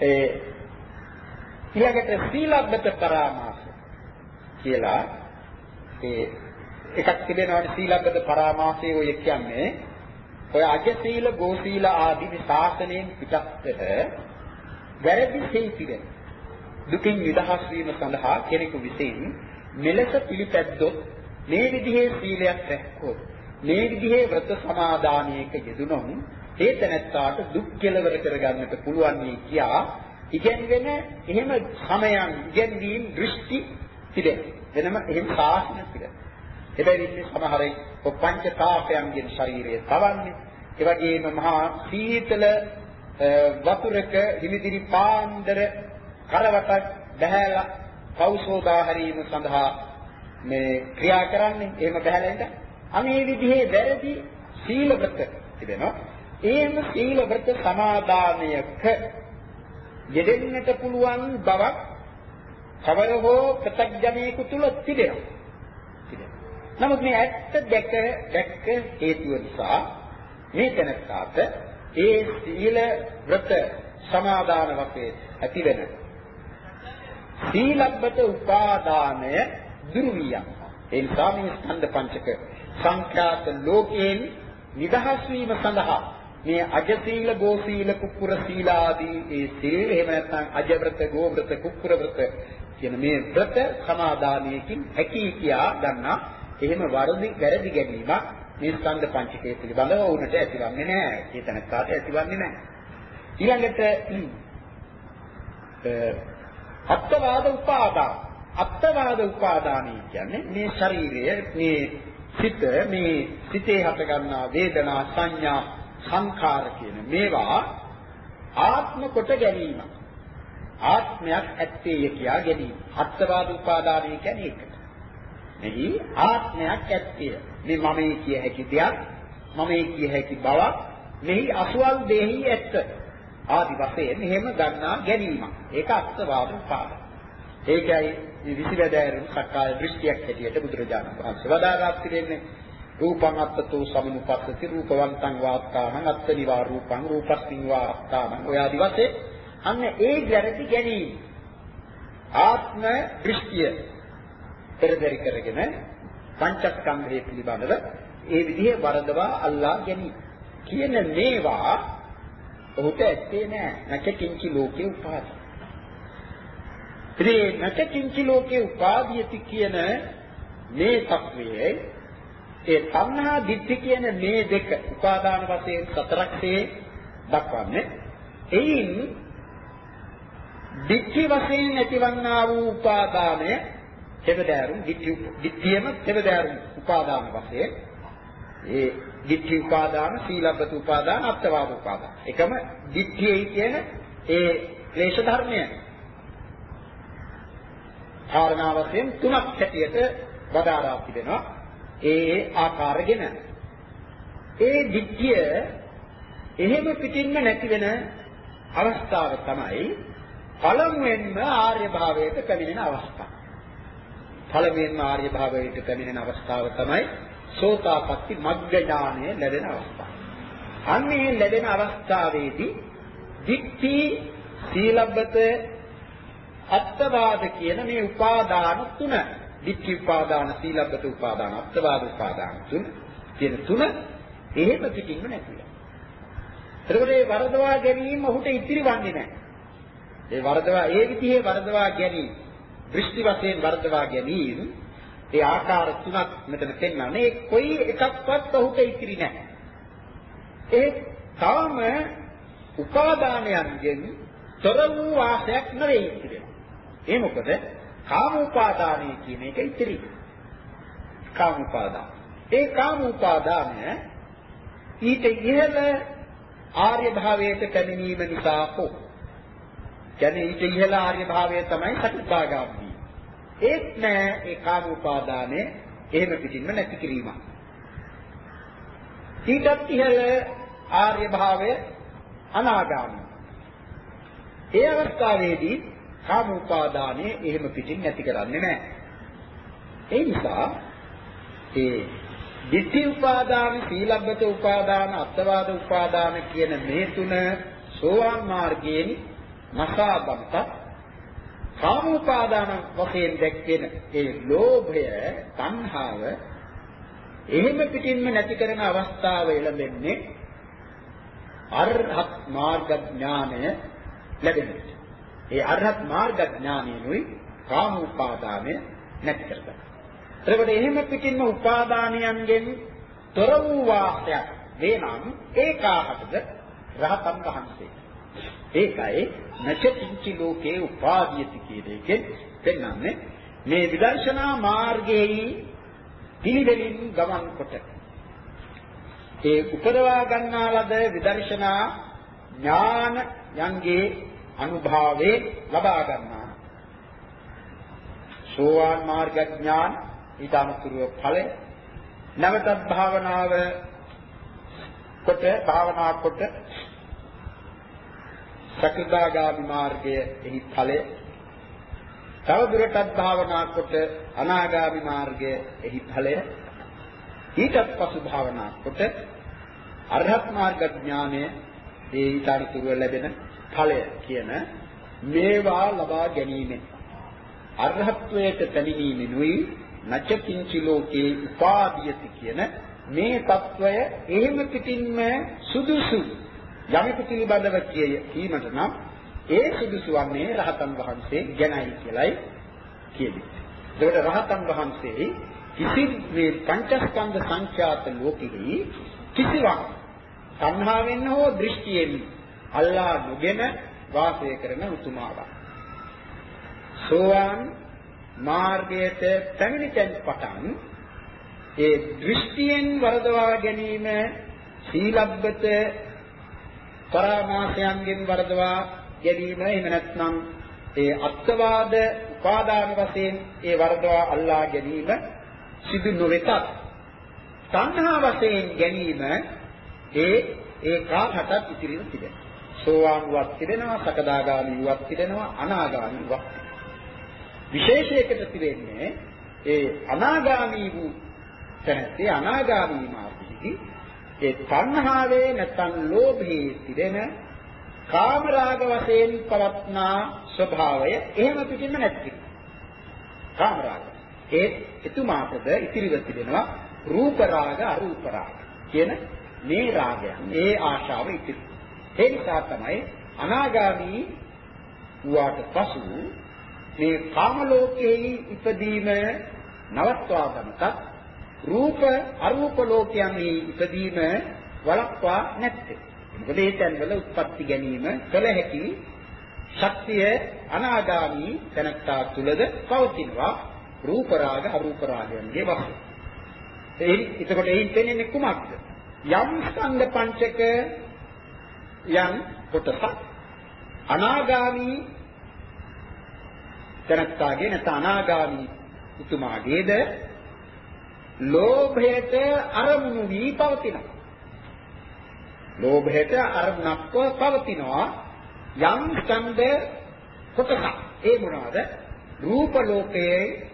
S1: ඒ ඊළඟට සීලබ්බත පරාමාස කියලා ඒ එකක් තිබෙනවානේ සීලබ්බත පරාමාසය ඔය කියන්නේ ඔය අජ සීල ගෝ සීල ආදී ශාසනයෙන් පිටත්තට වැරදි සීල් තිබෙනවා දුකින් නිදහස් වීම සඳහා කෙනෙකු විසින් මෙලෙස පිළිපැද්දොත් මේ විදිහේ සීලයක් රැක්කොත් මේ විදිහේ වෘත සමාදානයක යෙදුනොත් ඒ තැනැත්තාට දුක් කෙලවර කරගන්නට පුළුවන් නේ කියා ඉගෙනගෙන එහෙම සමයන් ඉගෙනීම් දෘෂ්ටි තිබෙන වෙනම එහෙම සාසන තිබෙන එබැවින් මේ සමහර පංච තාපයන්ගෙන් ශරීරය තවන්නේ ඒ වගේම මහා සීතල වතුරක හිමිදිරි පාන්දර කරවටක් බහැලා කෞසෝදා හැරීම සඳහා මේ ක්‍රියා කරන්නේ. එහෙම බහැලා ඉඳ අනේ විදිහේ වැරදි සීල වෘත තිබෙනවා. ඒම සීල වෘත සමාදානයක යෙදෙන්නට පුළුවන් බවක් කවර හෝ ප්‍රත්‍යඥයෙකු තුල තිබෙනවා. නමුත් මේ ඇත්ත දැක දැක්ක හේතුව නිසා මේ තැනට ඒ සීල වෘත සමාදාන වශයෙන් ඇතිවෙන සීලබ්බත උපාදානය දුරු වී යනවා. ඒ නිසා මේ ස්කන්ධ පංචක සංඛ්‍යාත ලෝකයෙන් නිදහස් වීම සඳහා මේ අජසීල ගෝසීල කුක්කුර සීල ආදී ඒ සීල එහෙම නැත්නම් අජව්‍රත ගෝව්‍රත කුක්කුර ව්‍රත කියන මේ ව්‍රත සමාදානයකින් හැකී කියා ගන්නා එහෙම වරදි වැරදි ගැනීමක් මේ ස්කන්ධ පංචකය පිළිබඳව වුණට ඇතිවන්නේ නැහැ. චේතනකාට ඇතිවන්නේ නැහැ. ඊළඟට අත්වාද උපාදාන අත්වාද උපාදානයි කියන්නේ මේ ශරීරය මේ සිත මේ සිතේ හට ගන්නා වේදනා සංඥා සංඛාර කියන මේවා ආත්ම කොට ගැනීම ආත්මයක් ඇත්තේය කියා ගැනීම අත්වාද උපාදානය කියන්නේ ඒකට මෙහි ආත්මයක් ඇත්තේ. මේ මමයි කිය හැකි දෙයක් මමයි කිය හැකි බවක් මෙහි අසුවල් දෙහි ඇත්ත. ආදි වශයෙන් එහෙම ගන්නා ගැනීම ඒක අත්වාද උපාදාන. ඒකයි මේ විසිවැදෑරුම් සක්කාය දෘෂ්ටියක් හැටියට බුදුරජාණන් වහන්සේ වදාරා තිබෙන්නේ රූපං අත්තතු සමුනුපස්සති රූපවන්තං වාත්තානං අත්තනිවා රූපං රූපස්මින් වාත්තානං. ඔය ආදි වශයෙන් අන්න ඒ ගැරටි ගැනීම. ආත්ම දෘෂ්ටිය. පෙරදරි කරගෙන පංචස්කන්ධය පිළිබඳව ඒ විදිහේ වරදවා අල්ලා ගැනීම. කියන මේවා ඔහුට ඇත්තේ නෑ. නැකකින්චි ලෝකේ උපාදී ඉතින් නැකකින්චි ලෝකේ උපාදීයති කියන මේ තත්වයේ ඒ තණ්හා දිට්ඨි කියන මේ දෙක උපාදාන වශයෙන් සතරක්සේ දක්වන්නේ. එයින් දිට්ඨි වශයෙන් ඇතිවන්නා වූ උපාදානය තෙවදෑරුම් දිට්ඨි දිට්ඨියම තෙවදෑරුම් උපාදාන වශයෙන්. ඒ දිට්ඨි උපාදාන සීලබ්බත උපාදාන අත්වාද උපාදාන. එකම දිට්ඨියයි කියන ඒ ක්ලේශ ධර්මය කාරණා වශයෙන් තුනක් හැටියට වදාරා තිබෙනවා ඒ ආකාරගෙන ඒ දිට්ඨිය එහෙම පිටින්ම නැති වෙන අවස්ථාව තමයි පළමුවෙන්ම ආර්ය භාවයට පැමිණෙන අවස්ථාව. පළමුවෙන්ම ආර්ය භාවයට පැමිණෙන අවස්ථාව තමයි සෝතාපට්ටි මග්ග ඥානය ලැබෙන අවස්ථාව. අන්නේ ලැබෙන අවස්ථාවේදී දික්ටි සීලබ්බත අත්වාද කියන මේ උපාදාන තුන දික්ටි උපාදාන සීලබ්බත උපාදාන අත්වාද උපාදාන තුන කියන තුන එහෙම පිටින්ම නැතිලා. එතකොට මේ වරදවා ගැනීම ඔහුට ඉතිරි වන්නේ නැහැ. ඒ වරදවා ඒ විදිහේ වරදවා ගැනීම දෘෂ්ටි වශයෙන් වර්ධවා ගැනීම ඒ ආකාර තුනක් මෙතන පෙන්වන්නේ ඒ කොයි එකක්වත් ඔහුට ඉතිරි නැහැ. ඒ තාම උපාදානයන්ගෙන් තොර වූ වාසයක් නෙවෙයි ඉතිරි. ඒ මොකද කාම උපාදානය කියන එක ඉතිරි. කාම උපාදාන. ඒ කාම උපාදානය ඊට ඉහළ ආර්ය භාවයට පැමිණීම නිසා හෝ කියන්නේ ඊට ඉහළ ආර්ය භාවය තමයි සතිපාගාමී. ඒත් නෑ ඒ කාම උපාදානය එහෙම පිටින්ම නැති කිරීම. ඊටත් ඉහළ ආර්ය භාවය අනාගාමී. ඒ අවස්ථාවේදී කාම උපාදානය එහෙම පිටින් නැති කරන්නේ නෑ. ඒ නිසා ඒ ditthi උපාදාන, සීලබ්බත උපාදාන, අත්වාද උපාදාන කියන මේ තුන සෝවාන් මාර්ගයෙන් නසා බන්ත කාමෝපාදාන වශයෙන් දැක්වෙන ඒ ලෝභය තණ්හාව එහෙම පිටින්ම නැති කරන අවස්ථාව එළඹෙන්නේ අරහත් මාර්ග ඥානය ලැබෙනවා. ඒ අරහත් මාර්ග ඥානයනුයි කාමෝපාදානය නැති කරගන්න. එතකොට එහෙම පිටින්ම උපාදානයන්ගෙන් තොර වූ වාසයක් වෙනම් ඒකාහතද රහතන් වහන්සේ. ඒකයි නචකින්චි ලෝකේ උපාදීයති කියන එකෙන් පෙන්වන්නේ. මේ විදර්ශනා මාර්ගයේ පිළිවෙලින් ගමන් කොට. ඒ උපදවා ගන්නා ලද විදර්ශනා ඥාන යන්ගේ අනුභවයේ ලබා ගන්නා. සෝවාන් මාර්ග ඥාන ඊට අනුතුරුව ඵලය. නැවතත් භාවනාව කොට භාවනා කොට සකදාගාමි මාර්ගය එහි ඵලය. තව දුරටත් භාවනා කොට අනාගාමි මාර්ගය එහි ඵලය. ඊටත් පසු භාවනා කොට අරහත් මාර්ග ඥානය ඒ ඊටතරුව ලැබෙන ඵලය කියන මේවා ලබා ගැනීමෙන් අරහත්වයට පැමිණීමෙනුයි නච කිංචි ලෝකේ උපාදීයති කියන මේ తত্ত্বය එහෙම පිටින්ම සුදුසුයි යමෙකු පිළිබඳව කීමට නම් ඒ සුදුසු වන්නේ රහතන් වහන්සේ ගැනයි කියලයි කියන්නේ. ඒකට රහතන් වහන්සේ කිසි මේ පංචස්කන්ධ සංඛ්‍යාත ලෝකෙහි කිසිවක් සංහාවෙන් හෝ දෘෂ්ටියෙන් අල්ලා නොගෙන වාසය කරන උතුමාවක්. සෝවාන් මාර්ගයට පැමිණෙන පටන් ඒ දෘෂ්ටියෙන් වරදවා ගැනීම සීලබ්බත පරාමාසයන්ගෙන් වරදවා ගැනීම එහෙම නැත්නම් ඒ අත්වාද උපාදාන වශයෙන් ඒ වරදවා අල්ලා ගැනීම සිදු නොවෙතත් තණ්හා වශයෙන් ගැනීම ඒ ඒ කාටත් ඉතිරිව තිබෙනවා. සෝවාන් වත් තිබෙනවා, සකදාගාමි වත් තිබෙනවා, අනාගාමි වත් විශේෂයකට තිබෙන්නේ ඒ අනාගාමි වූ තැනැත්තේ අනාගාමි මාර්ගයේදී ඒ තණ්හාවේ නැත්නම් ලෝභයේ තිබෙන කාමරාග වශයෙන් පවත්නා ස්වභාවය එහෙම පිටින්ම නැති. කාමරාග. ඒ එතුමාටද ඉතිරිව තිබෙනවා රූප රාග අරූප රාග කියන මේ රාගයන් ඒ ආශාව ඉතිරි. ඒ නිසා තමයි අනාගාමී වූාට පසු මේ කාම ලෝකයේ ඉපදීම නවත්වා ගන්නත් රූප අරූප ලෝකයන්හි ඉපදීම වළක්වා නැත්තේ. මොකද ඒ තැන්වල උත්පත්ති ගැනීම කළ හැකි ශක්තිය අනාගාමී තැනත්තා තුලද පවතිනවා රූප රාග අරූප රාගයන්ගේ වශයෙන්. ඒ එතකොට එයින් තේන්නේ කුමක්ද? යම් ස්කන්ධ පංචක යම් කොටසක් අනාගාමී තැනත්තාගේ නැත්නම් අනාගාමී උතුමාගේද ලෝභයට අරමුණු වී පවතිනවා. ලෝභයට අරමුණක්ව පවතිනවා යම් ස්කන්ධ කොටසක්. ඒ මොනවාද? රූප ලෝකයේ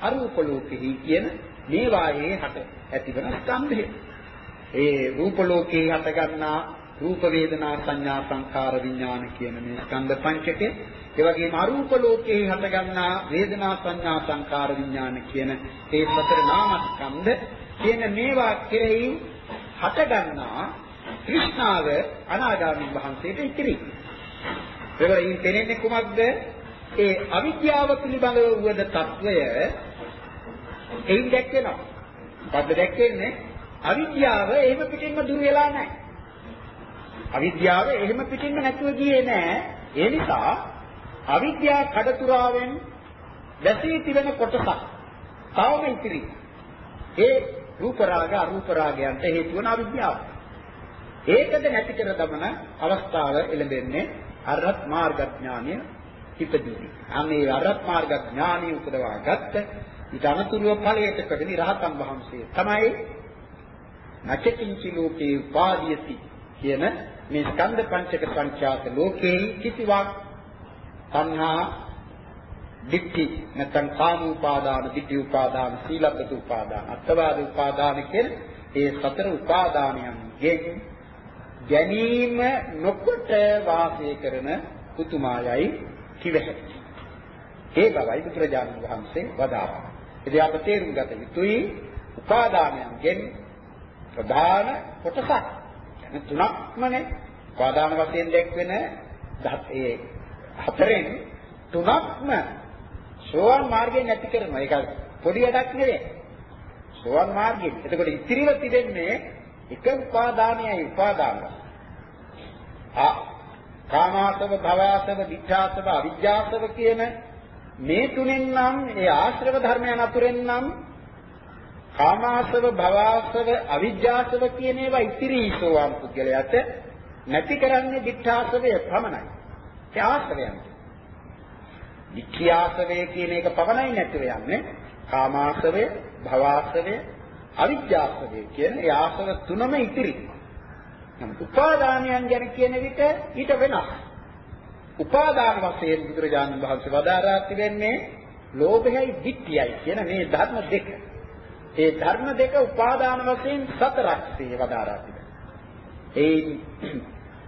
S1: අරූප ලෝකෙහි කියන මේ වායේ හට ඇතිවන ස්කන්ධය. ඒ රූප ලෝකේ හට ගන්නා රූප වේදනා සංඥා සංකාර විඥාන කියන මේ ස්කන්ධ පංචකේ ඒ වගේම අරූප ලෝකයේ හටගන්නා වේදනා සංඥා සංකාර විඥාන කියන මේ සතර නාමස්කන්ධ කියන මේවා කෙරෙහි හටගන්නා তৃෂ්ණාව අනාගාමී වහන්සේට ඉතිරි. ඒවලින් තේරෙන්නේ කුමක්ද? ඒ අවිද්‍යාව පිළිබඳව වූද తত্ত্বය එයින් දැක්වෙනවා. මොකද්ද දැක්වෙන්නේ? අවිද්‍යාව එහෙම පිටින්ම දුර වෙලා නැහැ. අවිද්‍යාව එහෙම පිටින්ම නැතුව ගියේ නැහැ. ඒ නිසා අවිද්‍යා කඩතුරාවෙන් වැසී තිබෙන කොටසක් තවම ඉතිරි. ඒ රූප රාග අරූප රාගයන්ට හේතු වන අවිද්‍යාව. ඒකද නැති කර දමන අවස්ථාව එළඹෙන්නේ අරහත් මාර්ග ඥානය ඉපදීවි. අනේ අරහත් මාර්ග ඥානය උපදවා ගත්ත ඊට අනුතුරුව ඵලයට කඩනි රහතන් වහන්සේ තමයි නචකින්චි ලෝකේ උපාදීයති කියන මේ ස්කන්ධ පංචක සංඛ්‍යාත ලෝකේ කිසිවක් තණ්හා දික්ටි නැත්නම් කාම උපාදාන, ditthi උපාදාන, සීලබ්බත උපාදාන, අත්වාද උපාදාන කියන ඒ සතර උපාදානයන්ගෙන් ගැනීම නොකොට වාසය කරන පුතුමායයි කිව හැකියි. ඒ බවයි බුදුරජාණන් වහන්සේ වදාළා. ඉතින් අප තේරුම් ගත යුතුයි උපාදානයන්ගෙන් ප්‍රධාන කොටසක්. තුනක්මනේ උපාදාන වශයෙන් දැක්වෙන ඒ හතරෙන් තුනක්ම සෝවාන් මාර්ගයෙන් නැති කරනවා. ඒක පොඩි වැඩක් නෙවෙයි. සෝවාන් මාර්ගයෙන්. එතකොට ඉතිරිව තිබෙන්නේ එක උපාදානයයි උපාදාන. ආ කාමාසව භවයාසව විචාසව අවිජ්ජාසව කියන මේ තුනෙන් නම් ඒ ආශ්‍රව ධර්මයන් අතුරෙන් නම් කාමාසව භවයාසව අවිජ්ජාසව කියන ඒවා ඉතිරි සෝවාන් පුද්ගලයාට නැති කරන්නේ විචාසවය පමණයි. ඒ ආශ්‍රයයන්ට. වික්ඛ්‍යාසවය කියන එක පමණයි නැතුව යන්නේ. කාමාශ්‍රවය, භවආශ්‍රවය, අවිජ්ජාශ්‍රවය කියන ඒ ආශ්‍රව තුනම ඉතිරි. නමුත් උපාදානයන් ගැන කියන විට ඊට වෙනස්. උපාදාන වශයෙන් බුදුරජාණන් වහන්සේ වදාරා තිබෙන්නේ ලෝභයයි ditthiyයි කියන මේ ධර්ම දෙක. ඒ ධර්ම දෙක උපාදාන වශයෙන් සතරක්සේ වදාරා තිබෙනවා. ඒ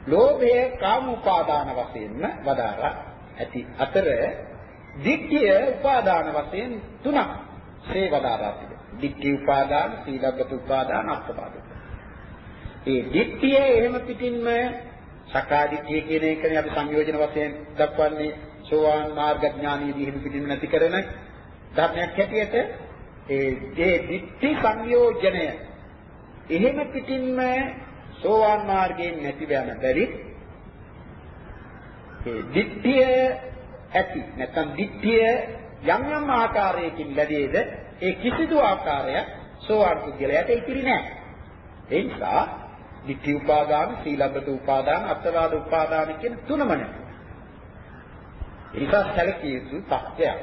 S1: ලෝභය කාම උපාදාන වශයෙන්ම වදාරා ඇති අතර දිට්ඨිය උපාදාන වශයෙන් තුනක් සේවදාරා තිබෙනවා. දිට්ඨි උපාදාන, සීලබ්බත උපාදාන, අත්පාදක. ඒ දිට්ඨිය එහෙම පිටින්ම සකාදිට්ඨිය කියන එකනේ අපි සංයෝජන වශයෙන් දක්වන්නේ සෝවාන් මාර්ග ඥානීයදී එහෙම පිටින්ම නැති කරන ධර්මයක් හැටියට ඒ ඒ දිට්ඨි සංයෝජනය එහෙම පිටින්ම සෝවාන් මාර්ගයෙන් නැති වෙන බැරි ඒ දිට්ඨිය ඇති නැත්නම් දිට්ඨිය යම් යම් ආකාරයකින් ලැබෙයිද ඒ කිසිදු ආකාරයක් සෝවාන් පුද්ගලයාට ඉතිරි නැහැ. ඒ නිසා ditthi උපාදාන, සීලබ්බත උපාදාන, අත්වාද උපාදාන කියන තුනම නැහැ. ඒ නිසා සැලකිය යුතු තත්ත්වයක්.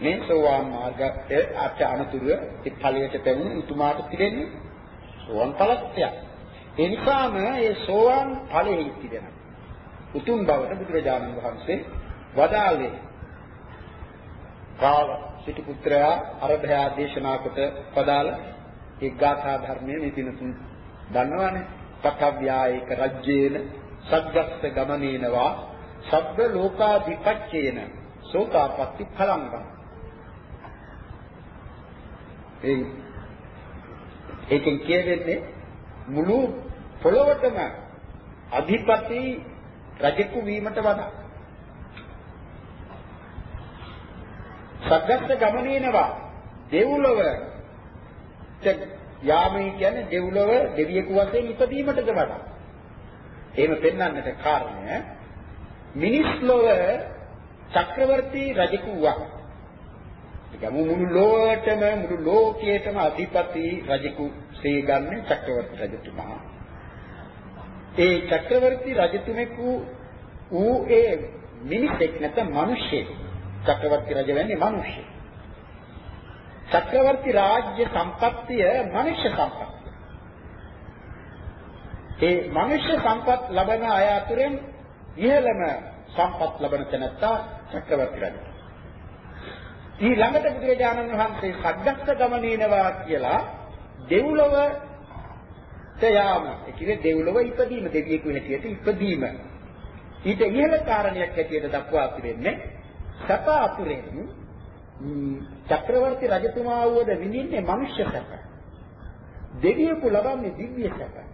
S1: මේ සෝවාන් මාර්ගයේ අට අනුතුරුව ඒ ඵලයට පැමිණ උතුමාට පිළිෙන්නේ සෝවාන් ඵලත්වයක්. ඒ නිසාම මේ සෝවාන් ඵලෙහි තිබෙන උතුම් බවට බුදුරජාණන් වහන්සේ වදාළේ. කාල සිටු පුත්‍රයා අරභයා දේශනා කොට පදාල ඒ ගාථා ධර්මයේ මේ දිනතුන් දන්නවනේ. පඨව්‍යායක රජ්‍යේන සග්ගස්ස ගමනේනවා සබ්බ ලෝකාධිපච්චේන සෝතාපට්ටි ඵලංගම් ඒ ඒකෙන් කියවෙන්නේ මුළු පොළොවටම අධිපති රජෙකු වීමට වඩා සග්ගස්ස ගමනේනවා දෙව්ලොව යාමයි කියන්නේ දෙව්ලොව දෙවියෙකු වශයෙන් ඉපදීමටද වඩා. එහෙම පෙන්වන්නට කාරණය මිනිස් ලොව චක්‍රවර්ති රජෙකු වක්. ගමු මුළු ලෝකෙටම මුළු ලෝකයේටම අධිපති රජෙකු සීගන්නේ චක්‍රවර්ති රජතුමා. ඒ චක්‍රවර්ති රජතුමෙකු ඌ ඒ මිනිසෙක් නැත්නම් මිනිසෙක් චක්‍රවර්ති රජ වෙන්නේ මිනිස්සු. චක්‍රවර්ති රාජ්‍ය සම්පත්තිය මනුෂ්‍ය සම්පත්තිය. ඒ මනුෂ්‍ය සම්පත් ලබන අය අතුරෙන් ඉහළම සම්පත් ලබන තැනත්තා චක්‍රවර්ති රජ. ඊළඟට බුදුරජාණන් වහන්සේ සද්දස්ස ගමනේනවා කියලා දෙව්ලොව යාම. ඒ කියන්නේ දෙව්ලොව ඉපදීම දෙවියෙකු හැටියට ඉපදීම. ඊට ඉහළ කාරණයක් හැටියට දක්වා තිබෙන්නේ සැප අතුරෙන් චක්‍රවර්ති රජතුමා වුවද විඳින්නේ මනුෂ්‍ය සැප. දෙවියෙකු ලබන්නේ දිව්‍ය සැප.